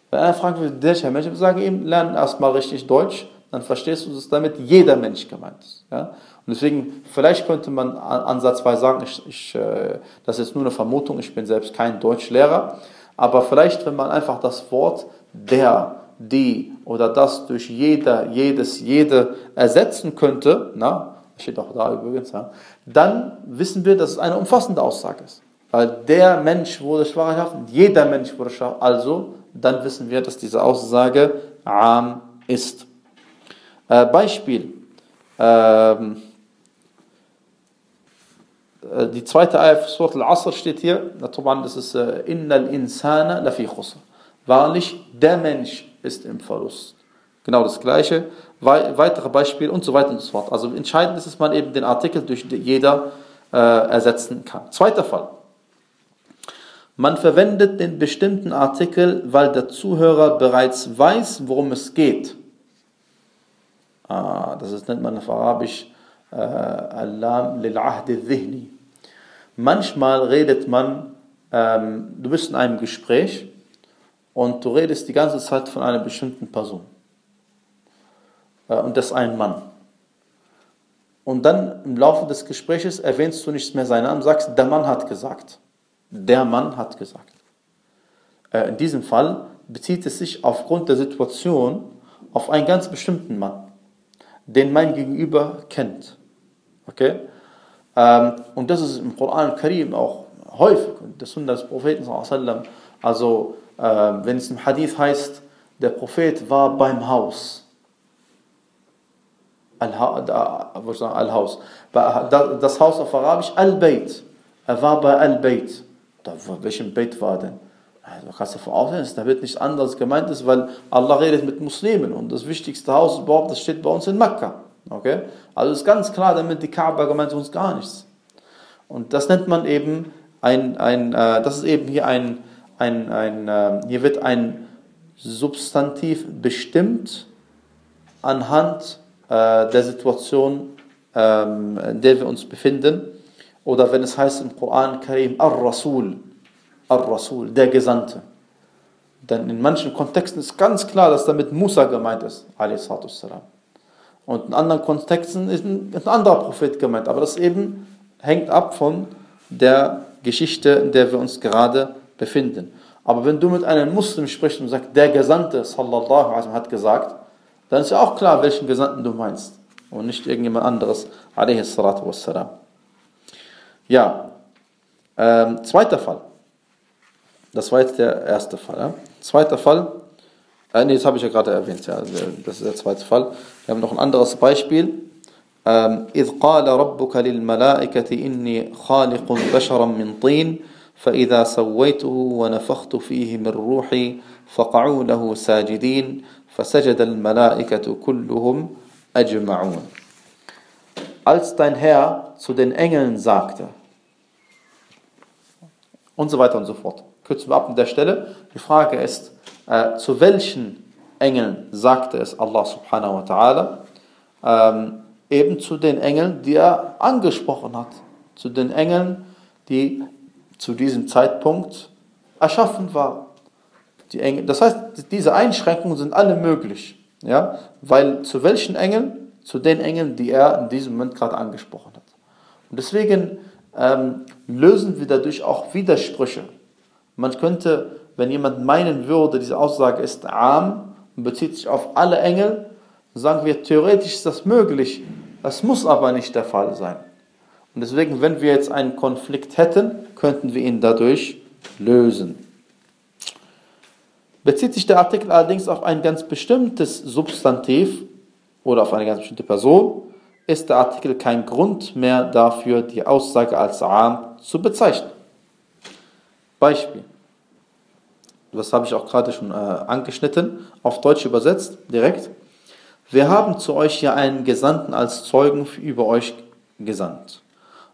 Wenn einer fragen will, welcher Mensch, wir sagen ihm, lern erstmal richtig Deutsch, dann verstehst du, dass damit jeder Mensch gemeint ist. Ja? Und deswegen, vielleicht könnte man ansatzweise sagen, ich, ich, äh, das ist nur eine Vermutung, ich bin selbst kein Deutschlehrer, aber vielleicht, wenn man einfach das Wort der, die oder das durch jeder, jedes, jede ersetzen könnte, na, steht auch da übrigens, ja, dann wissen wir, dass es eine umfassende Aussage ist. Weil der Mensch wurde schwach jeder Mensch wurde schwach, also dann wissen wir, dass diese Aussage am ist. Äh, Beispiel. Ähm, äh, die zweite Ayah Surat al-Asr steht hier, das ist äh, Innal insana lafi khusr. Wahrlich, der Mensch ist im Verlust. Genau das gleiche, weitere Beispiele und so weiter und so fort. Also entscheidend ist, dass man eben den Artikel durch jeder äh, ersetzen kann. Zweiter Fall. Man verwendet den bestimmten Artikel, weil der Zuhörer bereits weiß, worum es geht. Ah, das ist, nennt man auf Arabisch äh, Alam lil Ahdi Dhihni. Manchmal redet man, ähm, du bist in einem Gespräch und du redest die ganze Zeit von einer bestimmten Person. Äh, und das ist ein Mann. Und dann im Laufe des Gespräches erwähnst du nicht mehr seinen Namen, sagst, der Mann hat gesagt. Der Mann hat gesagt. Äh, in diesem Fall bezieht es sich aufgrund der Situation auf einen ganz bestimmten Mann, den mein Gegenüber kennt. Okay? Ähm, und das ist im Koran Karim auch häufig, das Sunna des Propheten, also äh, wenn es im Hadith heißt, der Prophet war beim Haus. Al-Haus. Das Haus auf Arabisch, Al-Bayt. Er war bei Al-Bayt. Welchem Bayt war denn? Also kannst du vorausstellen, dass damit nichts anderes gemeint ist, weil Allah redet mit Muslimen und das wichtigste Haus überhaupt, das steht bei uns in Mekka. Okay? Also ist ganz klar, damit die Kaaba gemeint uns gar nichts. Und das nennt man eben ein, ein äh, das ist eben hier ein, ein, ein äh, hier wird ein Substantiv bestimmt anhand äh, der Situation, ähm, in der wir uns befinden. Oder wenn es heißt im Koran Karim, Ar-Rasul, Ar-Rasul, der Gesandte. Denn in manchen Kontexten ist ganz klar, dass damit Musa gemeint ist, a.s. Und in anderen Kontexten ist ein, ein anderer Prophet gemeint. Aber das eben hängt ab von der Geschichte, in der wir uns gerade befinden. Aber wenn du mit einem Muslim sprichst und sagst, der Gesandte sallallahu alaihi wasallam hat gesagt, dann ist ja auch klar, welchen Gesandten du meinst und nicht irgendjemand anderes alaihi salatu wassalam. Ja, ähm, zweiter Fall. Das war jetzt der erste Fall. Ja? Zweiter Fall, äh, nee, das habe ich ja gerade erwähnt, ja, das ist der zweite Fall. Wir haben noch ein anderes Beispiel. إذ قال ربك للملائكة إني خالق بشرا من طين فإذا سويته ونفخت فيه من روحي فقعوا له ساجدين فسجد الملائكة كلهم أجمعون Als dein Herr zu den Engeln sagte, und so weiter und so fort. Kürzen wir ab an der Stelle. Die Frage ist, äh, zu welchen Engeln sagte es Allah subhanahu wa ta'ala? Ähm, eben zu den Engeln, die er angesprochen hat. Zu den Engeln, die zu diesem Zeitpunkt erschaffen waren. Die Engel, das heißt, diese Einschränkungen sind alle möglich. Ja? Weil zu welchen Engeln? Zu den Engeln, die er in diesem Moment gerade angesprochen hat. Und deswegen ähm, lösen wir dadurch auch Widersprüche. Man könnte, wenn jemand meinen würde, diese Aussage ist arm und bezieht sich auf alle Engel, sagen wir, theoretisch ist das möglich. Das muss aber nicht der Fall sein. Und deswegen, wenn wir jetzt einen Konflikt hätten, könnten wir ihn dadurch lösen. Bezieht sich der Artikel allerdings auf ein ganz bestimmtes Substantiv oder auf eine ganz bestimmte Person, ist der Artikel kein Grund mehr dafür, die Aussage als Am zu bezeichnen. Beispiel. Das habe ich auch gerade schon äh, angeschnitten, auf Deutsch übersetzt, direkt. Wir haben zu euch ja einen Gesandten als Zeugen über euch gesandt.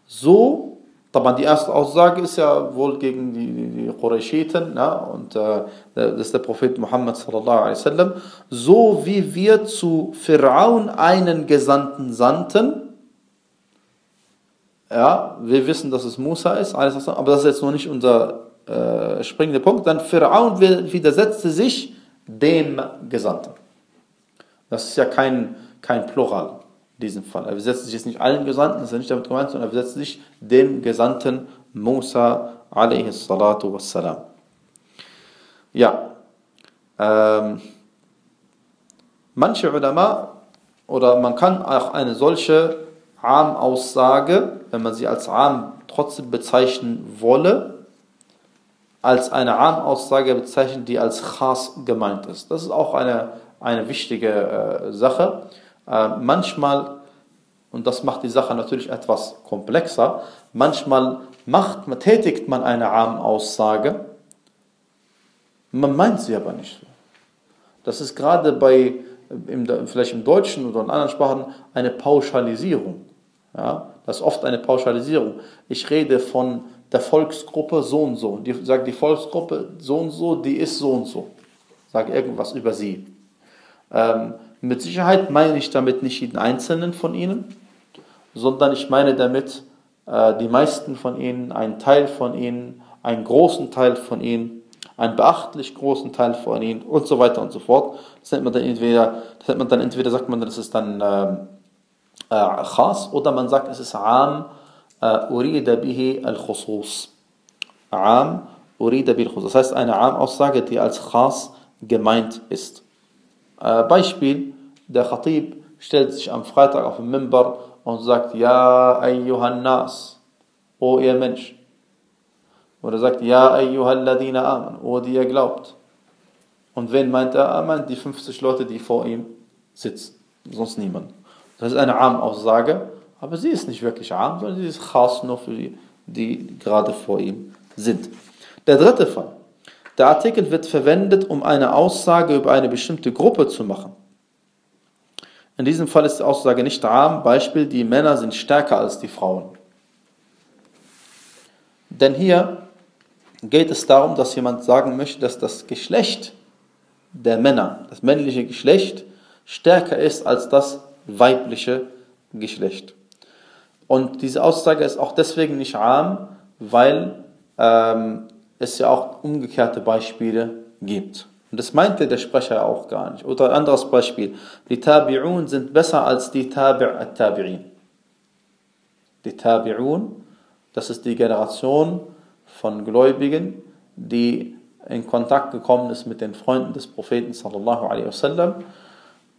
So aber die erste Aussage ist ja wohl gegen die, die, Qurayshiten ja, und äh, das ist der Prophet Muhammad sallallahu alaihi wasallam. So wie wir zu Pharaon einen Gesandten sandten, ja, wir wissen, dass es Musa ist, aber das ist jetzt noch nicht unser äh, springender Punkt. Dann Pharaon widersetzte sich dem Gesandten. Das ist ja kein, kein Plural diesem Fall. Er besetzt sich jetzt nicht allen Gesandten, das ist ja nicht damit gemeint, sondern er besetzt sich dem Gesandten Musa alaihi salatu wassalam. Ja, ähm, manche Ulama oder man kann auch eine solche Arm-Aussage, wenn man sie als Arm trotzdem bezeichnen wolle, als eine Arm-Aussage bezeichnen, die als Khas gemeint ist. Das ist auch eine, eine wichtige äh, Sache. Äh, manchmal, und das macht die Sache natürlich etwas komplexer, manchmal macht, tätigt man eine Armaussage, man meint sie aber nicht so. Das ist gerade bei, im, vielleicht im Deutschen oder in anderen Sprachen, eine Pauschalisierung. Ja, das ist oft eine Pauschalisierung. Ich rede von der Volksgruppe so und so. Die sagt die Volksgruppe so und so, die ist so und so. Sage irgendwas über sie. Ähm, mit Sicherheit meine ich damit nicht jeden einzelnen von ihnen, sondern ich meine damit äh, die meisten von ihnen, einen Teil von ihnen, einen großen Teil von ihnen, einen beachtlich großen Teil von ihnen und so weiter und so fort. Das nennt man dann entweder, das nennt man dann entweder sagt man, das ist dann ähm, äh, khas oder man sagt, es ist am urida bihi al-khusus. Am urida bihi al-khusus. Das heißt eine Am-Aussage, die als khas gemeint ist. Beispiel, der Khatib stellt sich am Freitag auf den Mimbar und sagt, Ja, ayyuhan nas, o ihr Mensch. Oder sagt, Ja, ayyuhal ladina aman, o die ihr glaubt. Und wen meint er? Er die 50 Leute, die vor ihm sitzen. Sonst niemand. Das ist eine Arm-Aussage, aber sie ist nicht wirklich arm, sondern sie ist khas nur für die, die gerade vor ihm sind. Der dritte Fall. Der Artikel wird verwendet, um eine Aussage über eine bestimmte Gruppe zu machen. In diesem Fall ist die Aussage nicht arm. Beispiel, die Männer sind stärker als die Frauen. Denn hier geht es darum, dass jemand sagen möchte, dass das Geschlecht der Männer, das männliche Geschlecht, stärker ist als das weibliche Geschlecht. Und diese Aussage ist auch deswegen nicht arm, weil ähm, es ja auch umgekehrte Beispiele gibt. Und das meinte der Sprecher auch gar nicht. Oder ein anderes Beispiel. Die Tabi'un sind besser als die Tabi' al-Tabi'in. Die Tabi'un, das ist die Generation von Gläubigen, die in Kontakt gekommen ist mit den Freunden des Propheten sallallahu alaihi wasallam.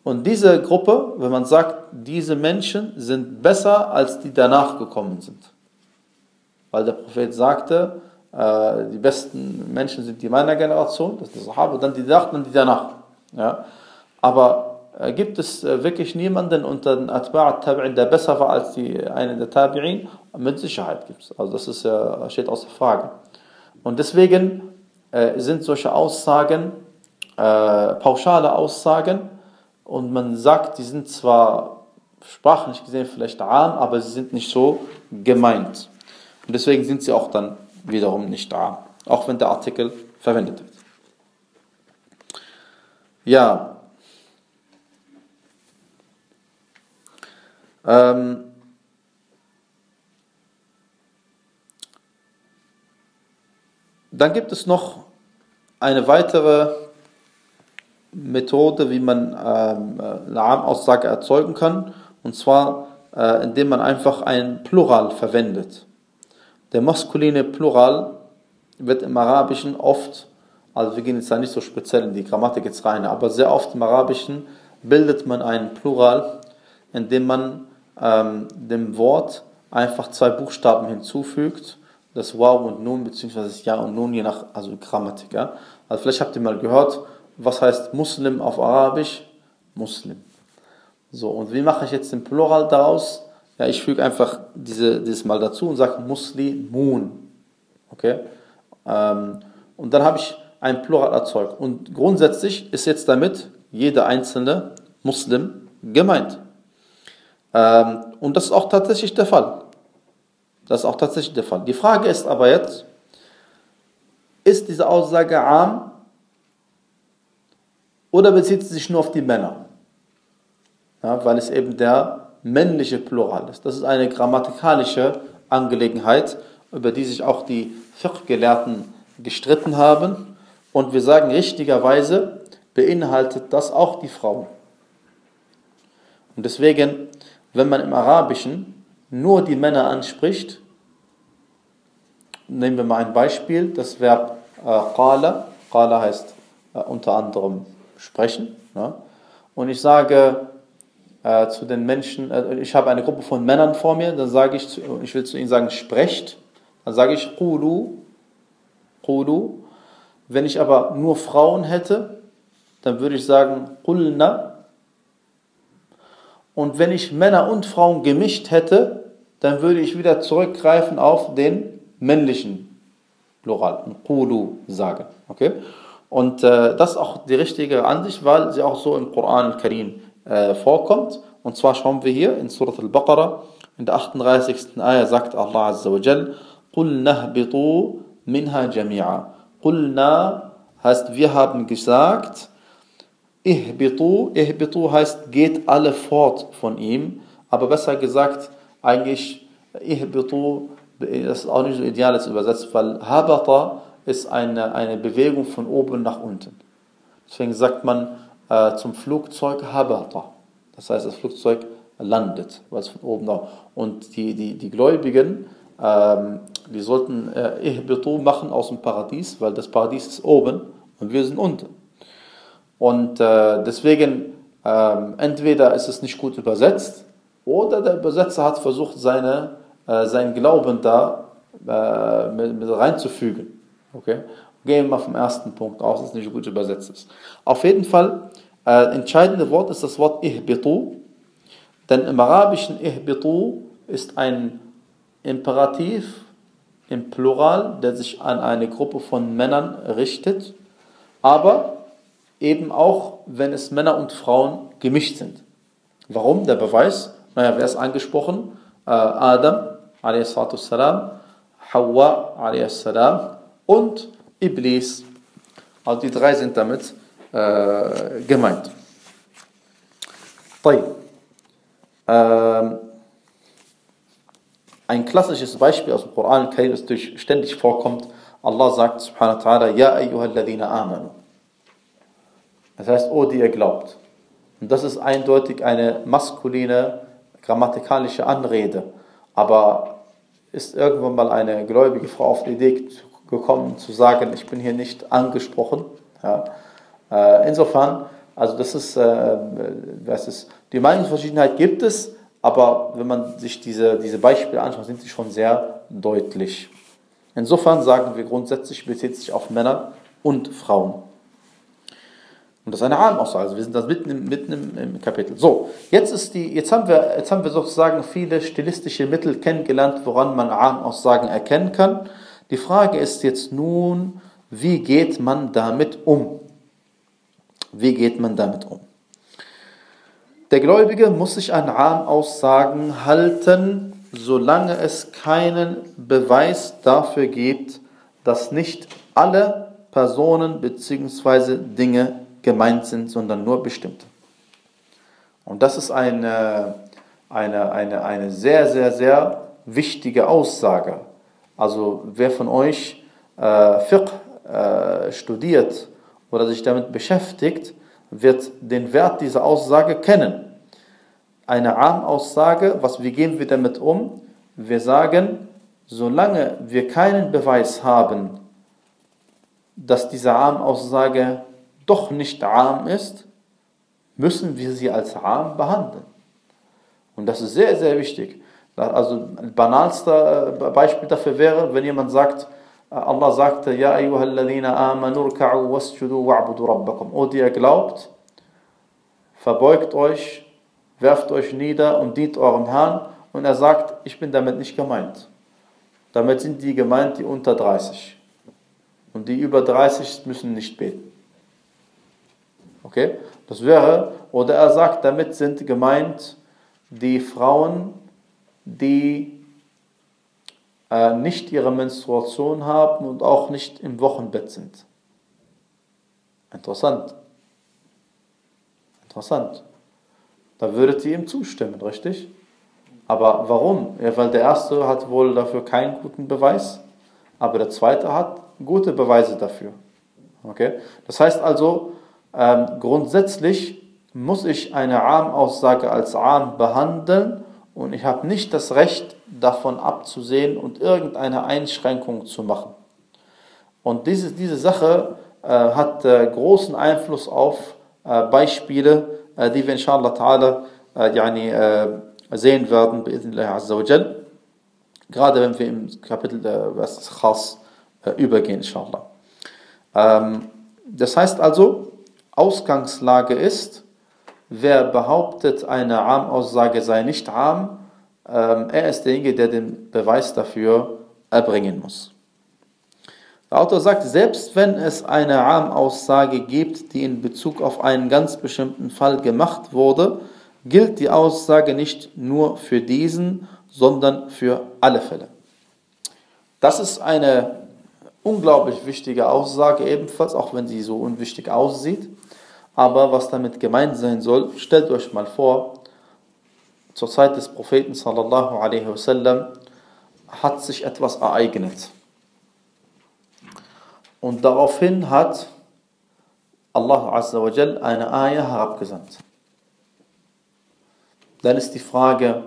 Und diese Gruppe, wenn man sagt, diese Menschen sind besser als die danach gekommen sind. Weil der Prophet sagte, äh, die besten Menschen sind die meiner Generation, das ist die Sahaba, dann die danach, dann die danach. Ja? Aber äh, gibt es äh, wirklich niemanden unter den Atba' Tabi'in, der besser war als die, eine der Tabi'in? Mit Sicherheit gibt es. Also das ist steht außer Frage. Und deswegen sind solche Aussagen pauschale Aussagen und man sagt, die sind zwar sprachlich gesehen vielleicht arm, aber sie sind nicht so gemeint. Und deswegen sind sie auch dann wiederum nicht Am, auch wenn der Artikel verwendet wird. Ja. Ähm, dann gibt es noch eine weitere Methode, wie man ähm, eine Armaussage erzeugen kann, und zwar äh, indem man einfach ein Plural verwendet. Der maskuline Plural wird im Arabischen oft, also wir gehen jetzt da nicht so speziell in die Grammatik jetzt rein, aber sehr oft im Arabischen bildet man einen Plural, indem man ähm, dem Wort einfach zwei Buchstaben hinzufügt, das Wow und Nun, beziehungsweise das Ja und Nun, je nach also Grammatik. Ja? Also vielleicht habt ihr mal gehört, was heißt Muslim auf Arabisch? Muslim. So, und wie mache ich jetzt den Plural daraus? Ja, ich füge einfach diese, dieses Mal dazu und sage Muslimun. Okay? Ähm, und dann habe ich ein Plural erzeugt. Und grundsätzlich ist jetzt damit jeder einzelne Muslim gemeint. Ähm, und das ist auch tatsächlich der Fall. Das ist auch tatsächlich der Fall. Die Frage ist aber jetzt, ist diese Aussage arm oder bezieht sie sich nur auf die Männer? Ja, weil es eben der männliche Plural ist. Das ist eine grammatikalische Angelegenheit, über die sich auch die Fiqh-Gelehrten gestritten haben. Und wir sagen richtigerweise, beinhaltet das auch die Frauen. Und deswegen, wenn man im Arabischen nur die Männer anspricht, nehmen wir mal ein Beispiel, das Verb äh, qala, qala heißt äh, unter anderem sprechen, ja? und ich sage äh, zu den Menschen, äh, ich habe eine Gruppe von Männern vor mir, dann sage ich, zu, ich will zu ihnen sagen, sprecht, dann sage ich qulu, qulu. Wenn ich aber nur Frauen hätte, dann würde ich sagen qulna. Und wenn ich Männer und Frauen gemischt hätte, dann würde ich wieder zurückgreifen auf den männlichen Plural qulu sagen. Okay? Und äh, das ist auch die richtige Ansicht, weil sie auch so im Koran al-Karim äh, vorkommt. Und zwar schauen wir hier in Surat al-Baqarah, in der 38. Ayah sagt Allah Azza wa Jal, قُلْ نَهْبِطُوا مِنْهَا جَمِيعًا قُلْنَا heißt, wir haben gesagt, ihbitu, ihbitu heißt, geht alle fort von ihm, aber besser gesagt, eigentlich ihbitu, das ist auch nicht so ideal jetzt übersetzt, weil habata ist eine, eine Bewegung von oben nach unten. Deswegen sagt man, äh, zum Flugzeug Habata. Das heißt, das Flugzeug landet, weil von oben da. Und die, die, die Gläubigen, ähm, die sollten äh, machen aus dem Paradies, weil das Paradies ist oben und wir sind unten. Und äh, deswegen, äh, entweder ist es nicht gut übersetzt, oder der Übersetzer hat versucht, seine, äh, seinen Glauben da äh, mit, mit reinzufügen. Okay? Gehen wir vom ersten Punkt aus, dass es nicht gut übersetzt ist. Auf jeden Fall, äh, entscheidende Wort ist das Wort ihbitu, denn im Arabischen ihbitu ist ein Imperativ im Plural, der sich an eine Gruppe von Männern richtet, aber eben auch, wenn es Männer und Frauen gemischt sind. Warum? Der Beweis, naja, wer ist angesprochen? Äh, Adam, a.s. Hawa, a.s. und Iblis. Also die drei sind damit äh, gemeint. Ähm, ein klassisches Beispiel aus dem Koran, das ständig vorkommt, Allah sagt subhanahu wa ta'ala, Ja ayyuhalladhina amanu. Das heißt, oh, die ihr glaubt. Und das ist eindeutig eine maskuline, grammatikalische Anrede. Aber ist irgendwann mal eine gläubige Frau auf die Idee gekommen, zu sagen, ich bin hier nicht angesprochen. Ja. Äh, insofern, also das ist, äh, was ist, die Meinungsverschiedenheit gibt es, aber wenn man sich diese, diese Beispiele anschaut, sind sie schon sehr deutlich. Insofern sagen wir grundsätzlich, bezieht sich auf Männer und Frauen. Und das ist eine Rahmenaussage. Also wir sind da mitten, im, mitten im, im, Kapitel. So, jetzt, ist die, jetzt, haben wir, jetzt haben wir sozusagen viele stilistische Mittel kennengelernt, woran man Rahmenaussagen erkennen kann. Die Frage ist jetzt nun, wie geht man damit um? Wie geht man damit um? Der Gläubige muss sich an Rahmenaussagen halten, solange es keinen Beweis dafür gibt, dass nicht alle Personen bzw. Dinge gemeint sind, sondern nur bestimmte. Und das ist eine, eine, eine, eine sehr, sehr, sehr wichtige Aussage. Also wer von euch äh, Fiqh äh, studiert oder sich damit beschäftigt, wird den Wert dieser Aussage kennen. Eine Armaussage, was, wie gehen wir damit um? Wir sagen, solange wir keinen Beweis haben, dass diese Armaussage doch nicht arm ist, müssen wir sie als arm behandeln. Und das ist sehr, sehr wichtig. Also ein banalster äh, Beispiel dafür wäre, wenn jemand sagt, äh, Allah sagte, Ja rabbakum. O die ihr glaubt, verbeugt euch, werft euch nieder und dient eurem Herrn. Und er sagt, ich bin damit nicht gemeint. Damit sind die gemeint, die unter 30. Und die über 30 müssen nicht beten. Okay? Das wäre, oder er sagt, damit sind gemeint die Frauen, die äh, nicht ihre Menstruation haben und auch nicht im Wochenbett sind. Interessant. Interessant. Da würdet ihr ihm zustimmen, richtig? Aber warum? Ja, weil der erste hat wohl dafür keinen guten Beweis, aber der zweite hat gute Beweise dafür. Okay? Das heißt also, ähm, grundsätzlich muss ich eine Armaussage als arm behandeln und ich habe nicht das Recht davon abzusehen und irgendeine Einschränkung zu machen. Und diese, diese Sache äh, hat äh, großen Einfluss auf äh, Beispiele, äh, die wir inshallah ta'ala äh, yani, äh, sehen werden, gerade wenn wir im Kapitel was Khas übergehen, inshallah. Ähm, das heißt also, Ausgangslage ist, wer behauptet, eine Armaussage sei nicht arm, ähm, er ist derjenige, der den Beweis dafür erbringen muss. Der Autor sagt, selbst wenn es eine Armaussage gibt, die in Bezug auf einen ganz bestimmten Fall gemacht wurde, gilt die Aussage nicht nur für diesen, sondern für alle Fälle. Das ist eine unglaublich wichtige Aussage ebenfalls, auch wenn sie so unwichtig aussieht. Aber was damit gemeint sein soll, stellt euch mal vor, zur Zeit des Propheten sallallahu alaihi wasallam hat sich etwas ereignet. Und daraufhin hat Allah azza wa jal eine Ayah herabgesandt. Dann ist die Frage,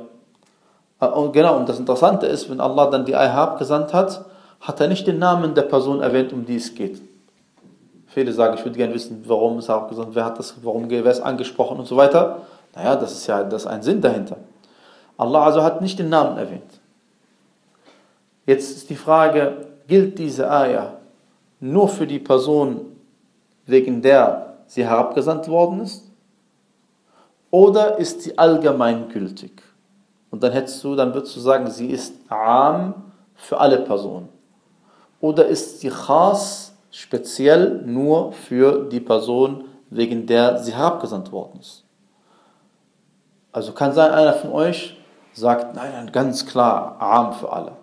äh, genau, und das Interessante ist, wenn Allah dann die Ayah herabgesandt hat, hat er nicht den Namen der Person erwähnt, um die es geht. Viele sagen, ich würde gerne wissen, warum ist er gesagt, wer hat das, warum, wer ist angesprochen und so weiter. Naja, das ist ja das ist ein Sinn dahinter. Allah also hat nicht den Namen erwähnt. Jetzt ist die Frage, gilt diese Ayah nur für die Person, wegen der sie herabgesandt worden ist? Oder ist sie allgemeingültig? Und dann hättest du, dann würdest du sagen, sie ist arm für alle Personen. Oder ist sie khas speziell nur für die Person, wegen der sie herabgesandt worden ist. Also kann sein, einer von euch sagt, nein, nein, ganz klar, arm für alle.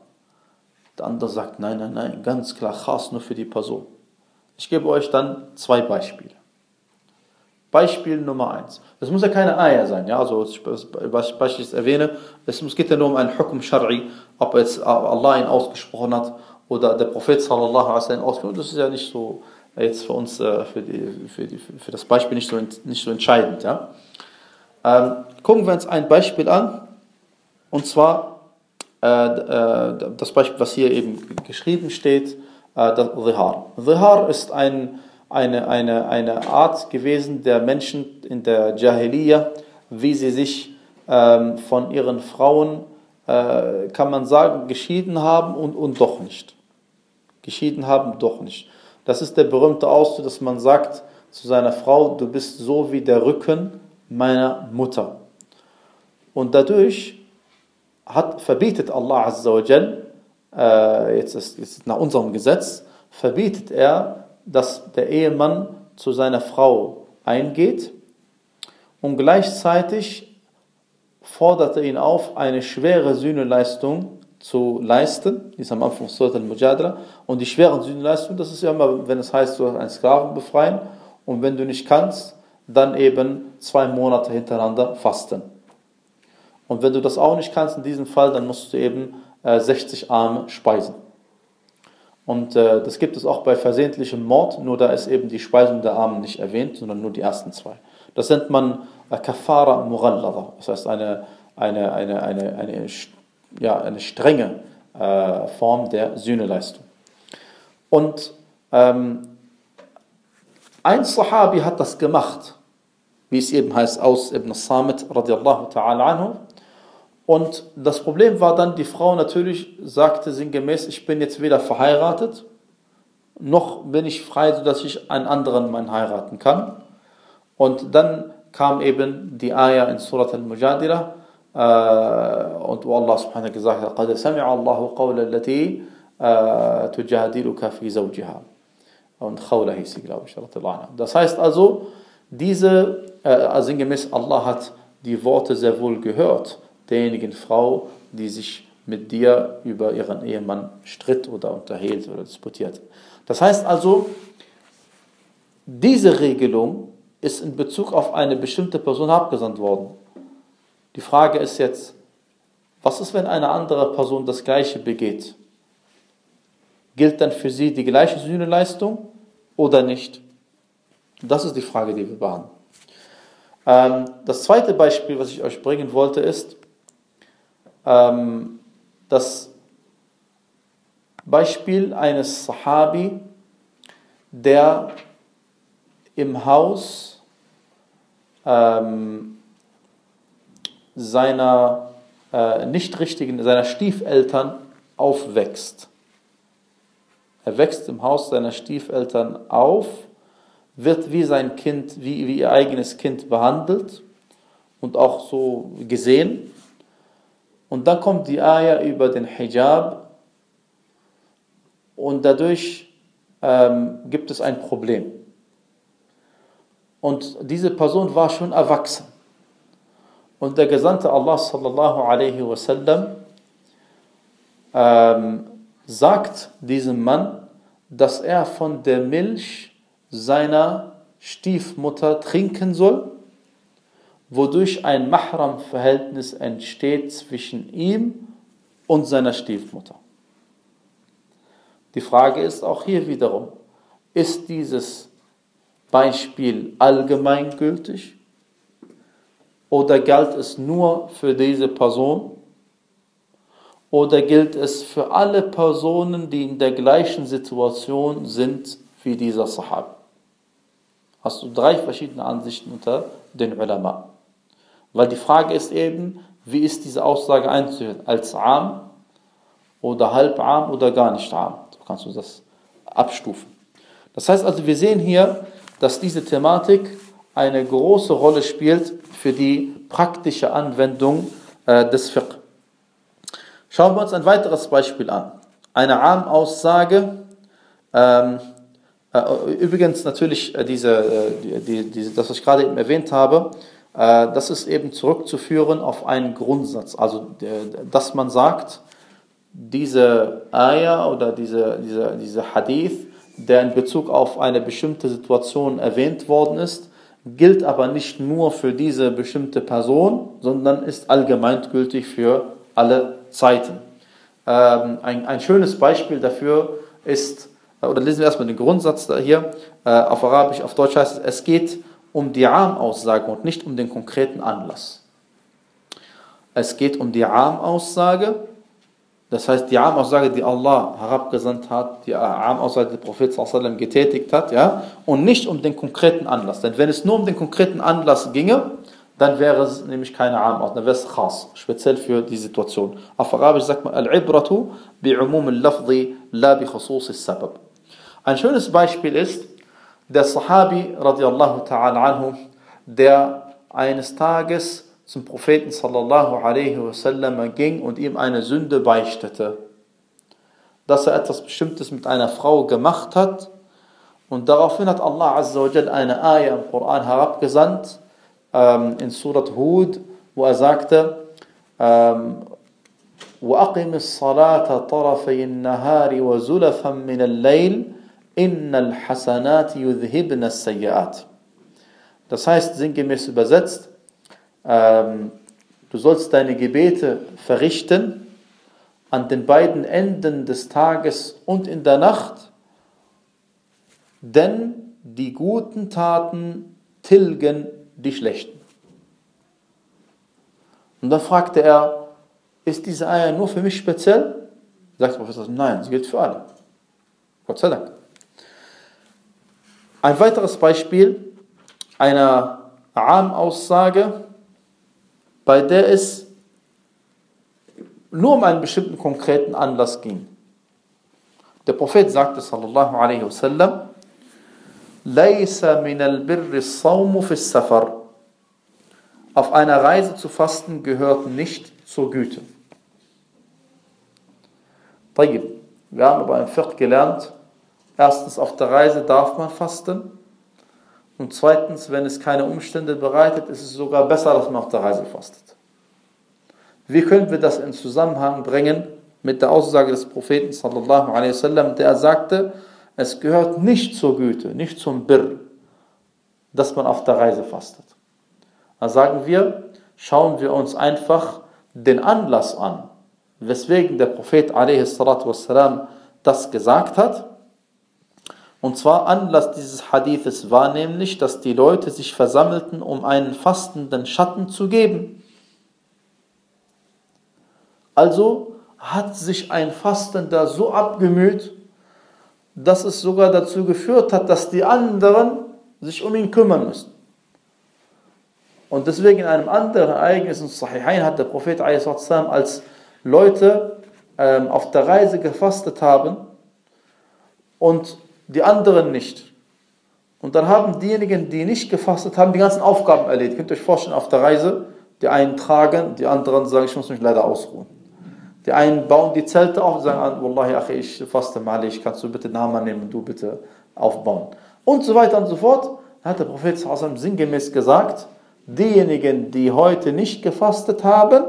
Der andere sagt, nein, nein, nein, ganz klar, khas nur für die Person. Ich gebe euch dann zwei Beispiele. Beispiel Nummer eins. Das muss ja keine Eier sein, ja, also was ich erwähne, es geht ja nur um einen Hukum Shari, ob jetzt Allah ihn ausgesprochen hat oder der Prophet sallallahu alaihi wasallam. Das ist ja nicht so jetzt für uns, äh, für, die, für, die, für das Beispiel nicht so, nicht so entscheidend. Ja? Ähm, gucken wir uns ein Beispiel an, und zwar äh, äh, das Beispiel, was hier eben geschrieben steht, äh, das Zihar. Zihar ist ein, eine, eine, eine Art gewesen der Menschen in der Jahiliyyah, wie sie sich ähm, von ihren Frauen äh, kann man sagen, geschieden haben und, und doch nicht. Geschieden haben, doch nicht. Das ist der berühmte Ausdruck, dass man sagt zu seiner Frau, du bist so wie der Rücken meiner Mutter. Und dadurch hat, verbietet Allah Azza wa Jal, äh, jetzt, ist, jetzt nach unserem Gesetz, verbietet er, dass der Ehemann zu seiner Frau eingeht und gleichzeitig forderte ihn auf, eine schwere Sühneleistung zu leisten. Die ist am Anfang Surat al-Mujadala. Und die schweren Sühneleistungen, das ist ja immer, wenn es heißt, du hast einen Sklaven befreien. Und wenn du nicht kannst, dann eben zwei Monate hintereinander fasten. Und wenn du das auch nicht kannst in diesem Fall, dann musst du eben äh, 60 Arme speisen. Und äh, das gibt es auch bei versehentlichem Mord, nur da ist eben die Speisung der Armen nicht erwähnt, sondern nur die ersten zwei. Das nennt man Kafara Murallada, das heißt eine, eine, eine, eine, eine, ja, eine strenge äh, Form der Sühneleistung. Und ähm, ein Sahabi hat das gemacht, wie es eben heißt, aus Ibn Samit radiallahu ta'ala anhu. Und das Problem war dann, die Frau natürlich sagte sinngemäß, ich bin jetzt weder verheiratet, noch bin ich frei, sodass ich einen anderen Mann heiraten kann. Und dann kam eben die Ayah in Surat al-Mujadila, äh, und wo Allah subhanahu gesagt hat, قَدْ سَمِعَ اللَّهُ قَوْلَ الَّتِي تُجَادِلُكَ فِي زَوْجِهَا und Khawla hieß sie, glaube ich. Das heißt also, diese, äh, also sinngemäß, Allah hat die Worte sehr wohl gehört derjenigen Frau, die sich mit dir über ihren Ehemann stritt oder unterhielt oder disputiert. Das heißt also, diese Regelung ist in Bezug auf eine bestimmte Person abgesandt worden. Die Frage ist jetzt, was ist, wenn eine andere Person das Gleiche begeht? Gilt dann für sie die gleiche Sühneleistung oder nicht? Das ist die Frage, die wir behandeln. Ähm, das zweite Beispiel, was ich euch bringen wollte, ist, ähm, das Beispiel eines Sahabi, der im Haus ähm, seiner äh, nicht richtigen, seiner Stiefeltern aufwächst. Er wächst im Haus seiner Stiefeltern auf, wird wie sein Kind, wie, wie ihr eigenes Kind behandelt und auch so gesehen. Und dann kommt die Ayah über den Hijab und dadurch ähm, gibt es ein Problem. Und diese Person war schon erwachsen. Und der Gesandte Allah sallallahu alaihi wasallam ähm, sagt diesem Mann, dass er von der Milch seiner Stiefmutter trinken soll wodurch ein Mahram-Verhältnis entsteht zwischen ihm und seiner Stiefmutter. Die Frage ist auch hier wiederum, ist dieses Beispiel allgemeingültig oder galt es nur für diese Person oder gilt es für alle Personen, die in der gleichen Situation sind wie dieser Sahab? Hast du drei verschiedene Ansichten unter den Ulama. Weil die Frage ist eben, wie ist diese Aussage einzuhören? Als arm oder halb arm oder gar nicht arm? So kannst du das abstufen. Das heißt also, wir sehen hier, dass diese Thematik eine große Rolle spielt für die praktische Anwendung äh, des Fiqh. Schauen wir uns ein weiteres Beispiel an. Eine Arm-Aussage, ähm, äh, übrigens natürlich äh, diese, äh, die, die, das, was ich gerade eben erwähnt habe, äh, das ist eben zurückzuführen auf einen Grundsatz. Also, dass man sagt, diese Ayah oder diese, diese, diese Hadith, der in Bezug auf eine bestimmte Situation erwähnt worden ist, gilt aber nicht nur für diese bestimmte Person, sondern ist allgemeingültig für alle Zeiten. Ähm, ein, ein schönes Beispiel dafür ist, oder lesen wir erstmal den Grundsatz da hier, äh, auf Arabisch, auf Deutsch heißt es, es geht um die Armaussage und nicht um den konkreten Anlass. Es geht um die Armaussage, das heißt die Armaussage, die Allah herabgesandt hat, die Armaussage, die der Prophet sallam getätigt hat, ja, und nicht um den konkreten Anlass. Denn wenn es nur um den konkreten Anlass ginge, dann wäre es nämlich keine Armaussage, dann wäre es khas, speziell für die Situation. Auf Arabisch sagt man al-ibratu bi'umum al-lafzi la bi khusus sabab Ein schönes Beispiel ist, der Sahabi radiallahu ta'ala anhu, der eines Tages zum Propheten sallallahu alaihi wasallam ging und ihm eine Sünde beichtete, dass er etwas Bestimmtes mit einer Frau gemacht hat und daraufhin hat Allah azza wa jal eine Ayah im Koran herabgesandt ähm, in Surat Hud wo er sagte, ähm, وأقم الصلاة طرفي النهار وزلفا من الليل إن الحسنات يذهبن السيئات. Das heißt, sinngemäß übersetzt, ähm, du sollst deine Gebete verrichten an den beiden Enden des Tages und in der Nacht, denn die guten Taten tilgen die schlechten. Und dann fragte er, ist diese Eier nur für mich speziell? Sagt Professor, nein, sie gilt für alle. Gott sei Dank. Ein weiteres Beispiel einer Arm-Aussage, bei der es nur um einen bestimmten konkreten Anlass ging. Der Prophet sagte sallallahu alaihi wasallam, لَيْسَ مِنَ الْبِرِّ الصَّوْمُ فِي السَّفَرِ Auf einer Reise zu fasten gehört nicht zur Güte. Wir haben aber im Fiqh gelernt, erstens auf der Reise darf man fasten und zweitens, wenn es keine Umstände bereitet, ist es sogar besser, dass man auf der Reise fastet. Wie können wir das in Zusammenhang bringen mit der Aussage des Propheten sallallahu alaihi wasallam, der sagte, es gehört nicht zur Güte, nicht zum Birr, dass man auf der Reise fastet. Da sagen wir, schauen wir uns einfach den Anlass an, weswegen der Prophet alaihi das gesagt hat und zwar Anlass dieses Hadithes war nämlich, dass die Leute sich versammelten, um einen fastenden Schatten zu geben. Also hat sich ein Fastender so abgemüht, dass es sogar dazu geführt hat, dass die anderen sich um ihn kümmern müssen. Und deswegen in einem anderen Ereignis in Sahihain hat der Prophet als Leute ähm, auf der Reise gefastet haben und die anderen nicht. Und dann haben diejenigen, die nicht gefastet haben, die ganzen Aufgaben erledigt. Könnt ihr euch vorstellen, auf der Reise, die einen tragen, die anderen sagen, ich muss mich leider ausruhen. Die einen bauen die Zelte auf und sagen, Wallahi, ach, ich faste mal, ich kannst du bitte Namen nehmen, du bitte aufbauen. Und so weiter und so fort. Da hat der Prophet sinngemäß gesagt, diejenigen, die heute nicht gefastet haben,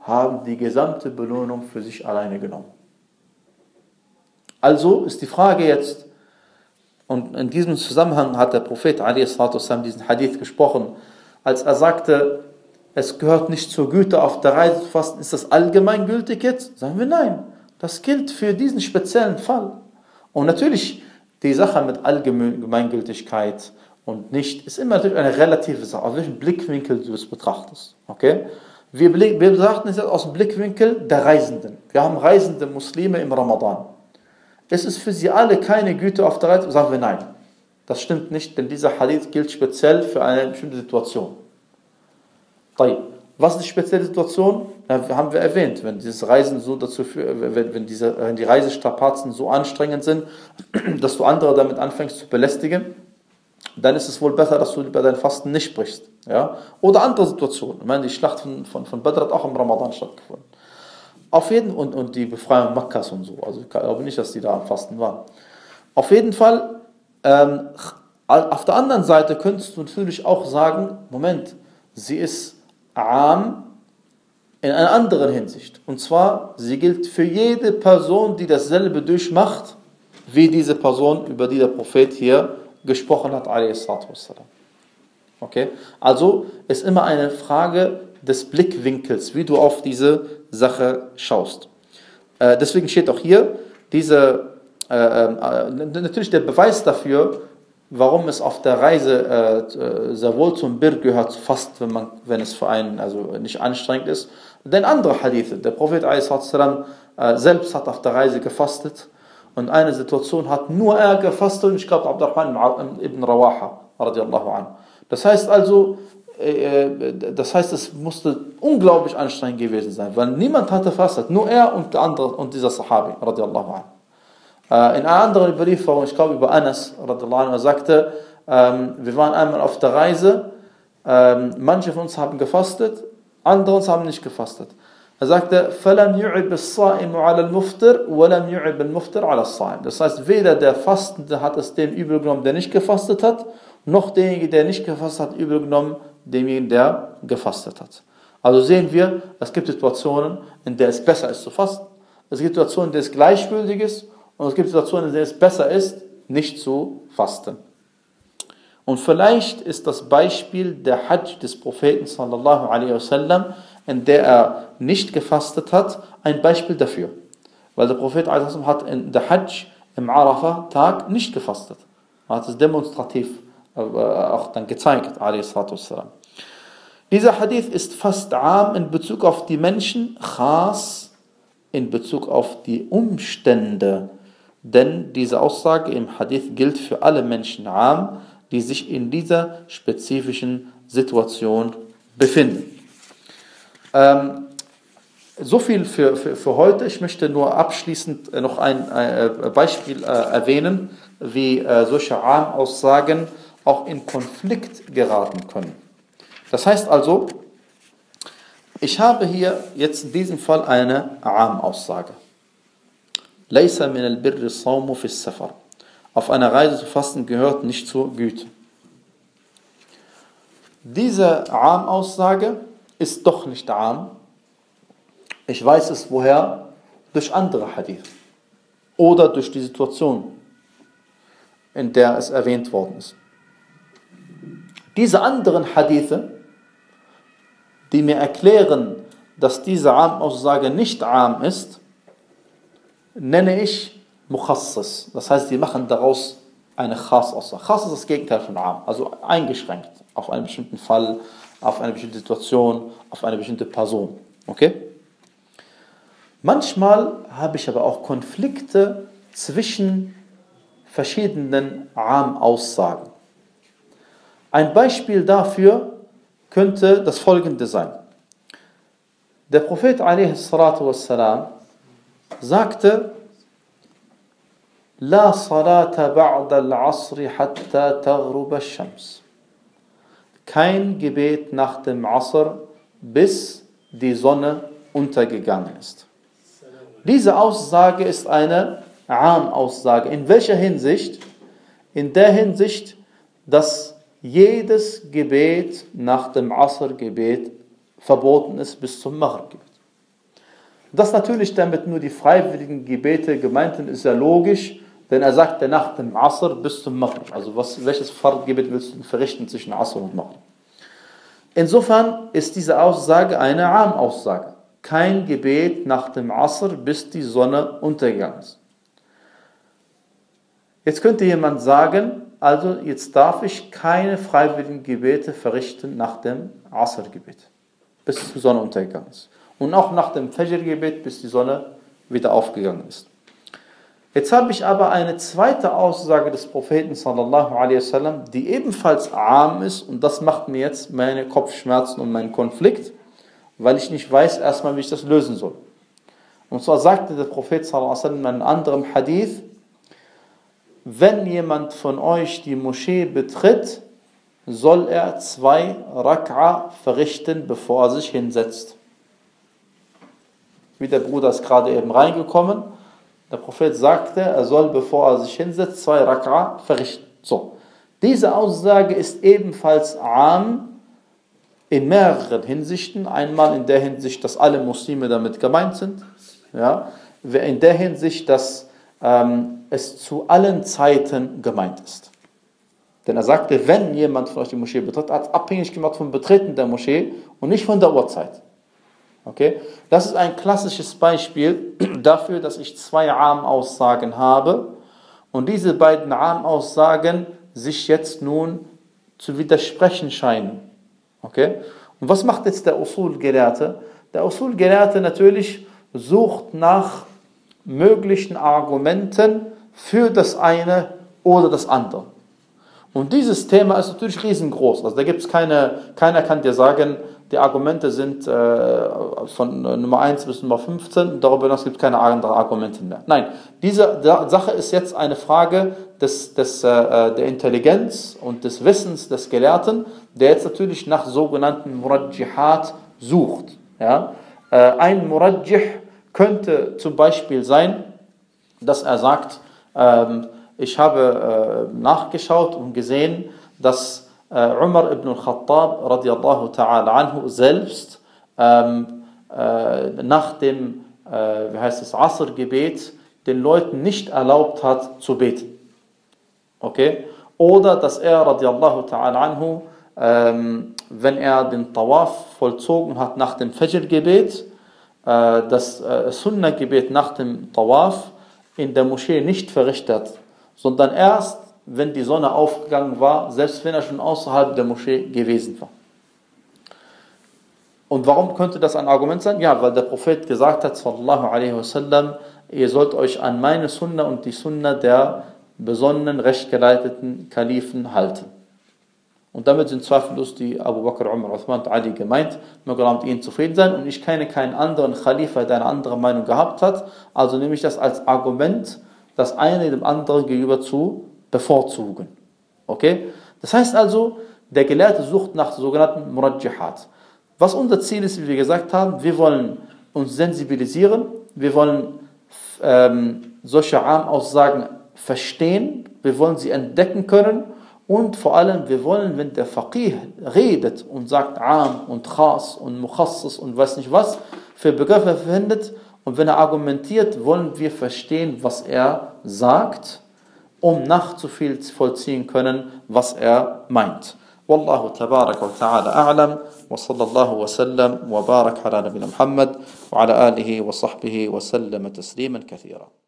haben die gesamte Belohnung für sich alleine genommen. Also ist die Frage jetzt, und in diesem Zusammenhang hat der Prophet والسلام, diesen Hadith gesprochen, als er sagte, es gehört nicht zur Güte auf der Reise zu fasten, ist das allgemeingültig jetzt? Sagen wir nein. Das gilt für diesen speziellen Fall. Und natürlich, die Sache mit Allgemeingültigkeit und nicht, ist immer natürlich eine relative Sache, aus welchem Blickwinkel du es betrachtest. Okay? Wir, wir betrachten es jetzt aus dem Blickwinkel der Reisenden. Wir haben reisende Muslime im Ramadan. Es ist für sie alle keine Güte auf der Reise, sagen wir nein. Das stimmt nicht, denn dieser Hadith gilt speziell für eine bestimmte Situation. Was ist die spezielle Situation? Ja, haben wir erwähnt, wenn dieses Reisen so dazu wenn, wenn, diese, wenn die Reisestrapazen so anstrengend sind, [CLEARS THROAT] dass du andere damit anfängst zu belästigen, dann ist es wohl besser, dass du über dein Fasten nicht sprichst. Ja? Oder andere Situationen. Ich meine, die Schlacht von, von, von Badr hat auch im Ramadan stattgefunden. Auf jeden und, und die Befreiung Makkas und so. Also ich glaube nicht, dass die da am Fasten waren. Auf jeden Fall, ähm, auf der anderen Seite könntest du natürlich auch sagen, Moment, sie ist arm in einer anderen Hinsicht. Und zwar, sie gilt für jede Person, die dasselbe durchmacht, wie diese Person, über die der Prophet hier gesprochen hat, Okay? Also ist immer eine Frage des Blickwinkels, wie du auf diese Sache schaust. Äh, deswegen steht auch hier, diese, äh, äh, natürlich der Beweis dafür, warum es auf der Reise sehr wohl zum Bir gehört, fast wenn, man, wenn es für einen also nicht anstrengend ist. Denn andere Hadithe, der Prophet selbst hat auf der Reise gefastet und eine Situation hat nur er gefastet und ich glaube Abdurrahman ibn Rawaha radiallahu an. Das heißt also, das heißt, es musste unglaublich anstrengend gewesen sein, weil niemand hatte fastet, nur er und der andere und dieser Sahabi radiallahu an. Äh, in einer anderen Überlieferung, ich glaube über Anas radiallahu an, er sagte, ähm, wir waren einmal auf der Reise, ähm, manche von uns haben gefastet, andere uns haben nicht gefastet. Er sagte, فَلَمْ يُعِبْ الصَّائِمُ عَلَى الْمُفْتِرِ وَلَمْ يُعِبْ الْمُفْتِرِ عَلَى الصَّائِمِ Das heißt, weder der Fastende hat es dem übel genommen, der nicht gefastet hat, noch derjenige, der nicht gefastet hat, übel genommen, demjenigen, der gefastet hat. Also sehen wir, es gibt Situationen, in der es besser ist zu fasten. Es gibt Situationen, in der es gleichgültig ist. Und es gibt Situationen, in der es besser ist, nicht zu fasten. Und vielleicht ist das Beispiel der Hajj des Propheten sallallahu alaihi wasallam, in der er nicht gefastet hat, ein Beispiel dafür. Weil der Prophet hat in der Hajj im Arafah-Tag nicht gefastet. Er hat es demonstrativ äh, auch dann gezeigt, Dieser Hadith ist fast arm in Bezug auf die Menschen, khas in Bezug auf die Umstände. Denn diese Aussage im Hadith gilt für alle Menschen arm, die sich in dieser spezifischen Situation befinden. Ähm, so viel für, für, für heute. Ich möchte nur abschließend noch ein äh, Beispiel äh, erwähnen, wie äh, solche Arm-Aussagen auch in Konflikt geraten können. Das heißt also, ich habe hier jetzt in diesem Fall eine Arm-Aussage. Laysa min al-birri sawmu fi safar. Auf einer Reise zu fasten gehört nicht zur Güte. Diese Arm-Aussage ist doch nicht arm. Ich weiß es woher? Durch andere Hadith. Oder durch die Situation, in der es erwähnt worden ist. Diese anderen Hadithe, die mir erklären, dass diese Arm-Aussage nicht arm ist, nenne ich Mukhassas. Das heißt, die machen daraus eine Khas-Aussage. Khas ist das Gegenteil von arm, also eingeschränkt auf einen bestimmten Fall, auf eine bestimmte Situation, auf eine bestimmte Person. Okay? Manchmal habe ich aber auch Konflikte zwischen verschiedenen Arm-Aussagen. Ein Beispiel dafür könnte das folgende sein. Der Prophet والسلام, sagte, لا صلاة بعد العصر حتى تغرب الشمس. Kein Gebet nach dem Asr, bis die Sonne untergegangen ist. Diese Aussage ist eine Arm-Aussage. In welcher Hinsicht? In der Hinsicht, dass jedes Gebet nach dem Asr-Gebet verboten ist bis zum Maghrib-Gebet. Dass natürlich damit nur die freiwilligen Gebete gemeint sind, ist ja logisch, denn er sagt nach dem Asr bis zum Maghrib. Also was, welches Fardgebet willst du verrichten zwischen Asr und Maghrib? Insofern ist diese Aussage eine Arm-Aussage. Kein Gebet nach dem Asr, bis die Sonne untergegangen ist. Jetzt könnte jemand sagen, also jetzt darf ich keine freiwilligen Gebete verrichten nach dem Asr-Gebet, bis die Sonne untergegangen ist. Und auch nach dem Fajr-Gebet, bis die Sonne wieder aufgegangen ist. Jetzt habe ich aber eine zweite Aussage des Propheten wasallam, die ebenfalls arm ist und das macht mir jetzt meine Kopfschmerzen und meinen Konflikt, weil ich nicht weiß erstmal, wie ich das lösen soll. Und zwar sagte der Prophet wasallam in einem anderen Hadith, wenn jemand von euch die Moschee betritt, soll er zwei Rak'a verrichten, bevor er sich hinsetzt. Wie der Bruder ist gerade eben reingekommen. Der Prophet sagte, er soll, bevor er sich hinsetzt, zwei Rak'a verrichten. So. Diese Aussage ist ebenfalls arm in mehreren Hinsichten. Einmal in der Hinsicht, dass alle Muslime damit gemeint sind. Ja. In der Hinsicht, dass ähm, es zu allen Zeiten gemeint ist. Denn er sagte, wenn jemand von euch die Moschee betritt, hat abhängig gemacht vom Betreten der Moschee und nicht von der Uhrzeit. Okay? Das ist ein klassisches Beispiel [CLEARS THROAT] dafür, dass ich zwei Armaussagen habe und diese beiden Armaussagen sich jetzt nun zu widersprechen scheinen. Okay? Und was macht jetzt der Usul-Gelehrte? Der Usul-Gelehrte natürlich sucht nach möglichen Argumenten für das eine oder das andere. Und dieses Thema ist natürlich riesengroß. Also da gibt es keine, keiner kann dir sagen, die Argumente sind äh, von Nummer 1 bis Nummer 15, darüber hinaus gibt es keine anderen Argumente mehr. Nein, diese Sache ist jetzt eine Frage des, des, äh, der Intelligenz und des Wissens des Gelehrten, der jetzt natürlich nach sogenannten Murajjihat sucht. Ja? Äh, ein Murajjih könnte zum Beispiel sein, dass er sagt, ich habe äh, nachgeschaut und gesehen, dass äh, Umar ibn al-Khattab radiallahu ta'ala anhu selbst ähm, äh, nach dem, wie heißt es, Asr-Gebet den Leuten nicht erlaubt hat zu beten. Okay? Oder dass er, radiallahu ta'ala anhu, ähm, wenn er den Tawaf vollzogen hat nach dem Fajr-Gebet, das Sunnah-Gebet nach dem Tawaf in der Moschee nicht verrichtet, sondern erst, wenn die Sonne aufgegangen war, selbst wenn er schon außerhalb der Moschee gewesen war. Und warum könnte das ein Argument sein? Ja, weil der Prophet gesagt hat, sallallahu alaihi wasallam, ihr sollt euch an meine Sunna und die Sunna der besonnenen, rechtgeleiteten Kalifen halten. Und damit sind zweifellos die Abu Bakr, Umar, Uthman und Ali gemeint. Möge Allah mit ihnen zufrieden sein. Und ich kenne keinen anderen Khalifa, der eine andere Meinung gehabt hat. Also nehme ich das als Argument, das eine dem anderen gegenüber zu bevorzugen. Okay? Das heißt also, der Gelehrte sucht nach sogenannten Murajjihat. Was unser Ziel ist, wie wir gesagt haben, wir wollen uns sensibilisieren, wir wollen ähm, solche Armaussagen verstehen, wir wollen sie entdecken können und vor allem, wir wollen, wenn der Faqih redet und sagt Am und Khas und Mukhassas und weiß nicht was für Begriffe verwendet und wenn er argumentiert, wollen wir verstehen, was er sagt, um nachzuvollziehen können, was er meint. والله تبارك وتعالى أعلم وصلى الله وسلم وبارك على نبينا محمد وعلى آله وصحبه وسلم تسليما كثيرا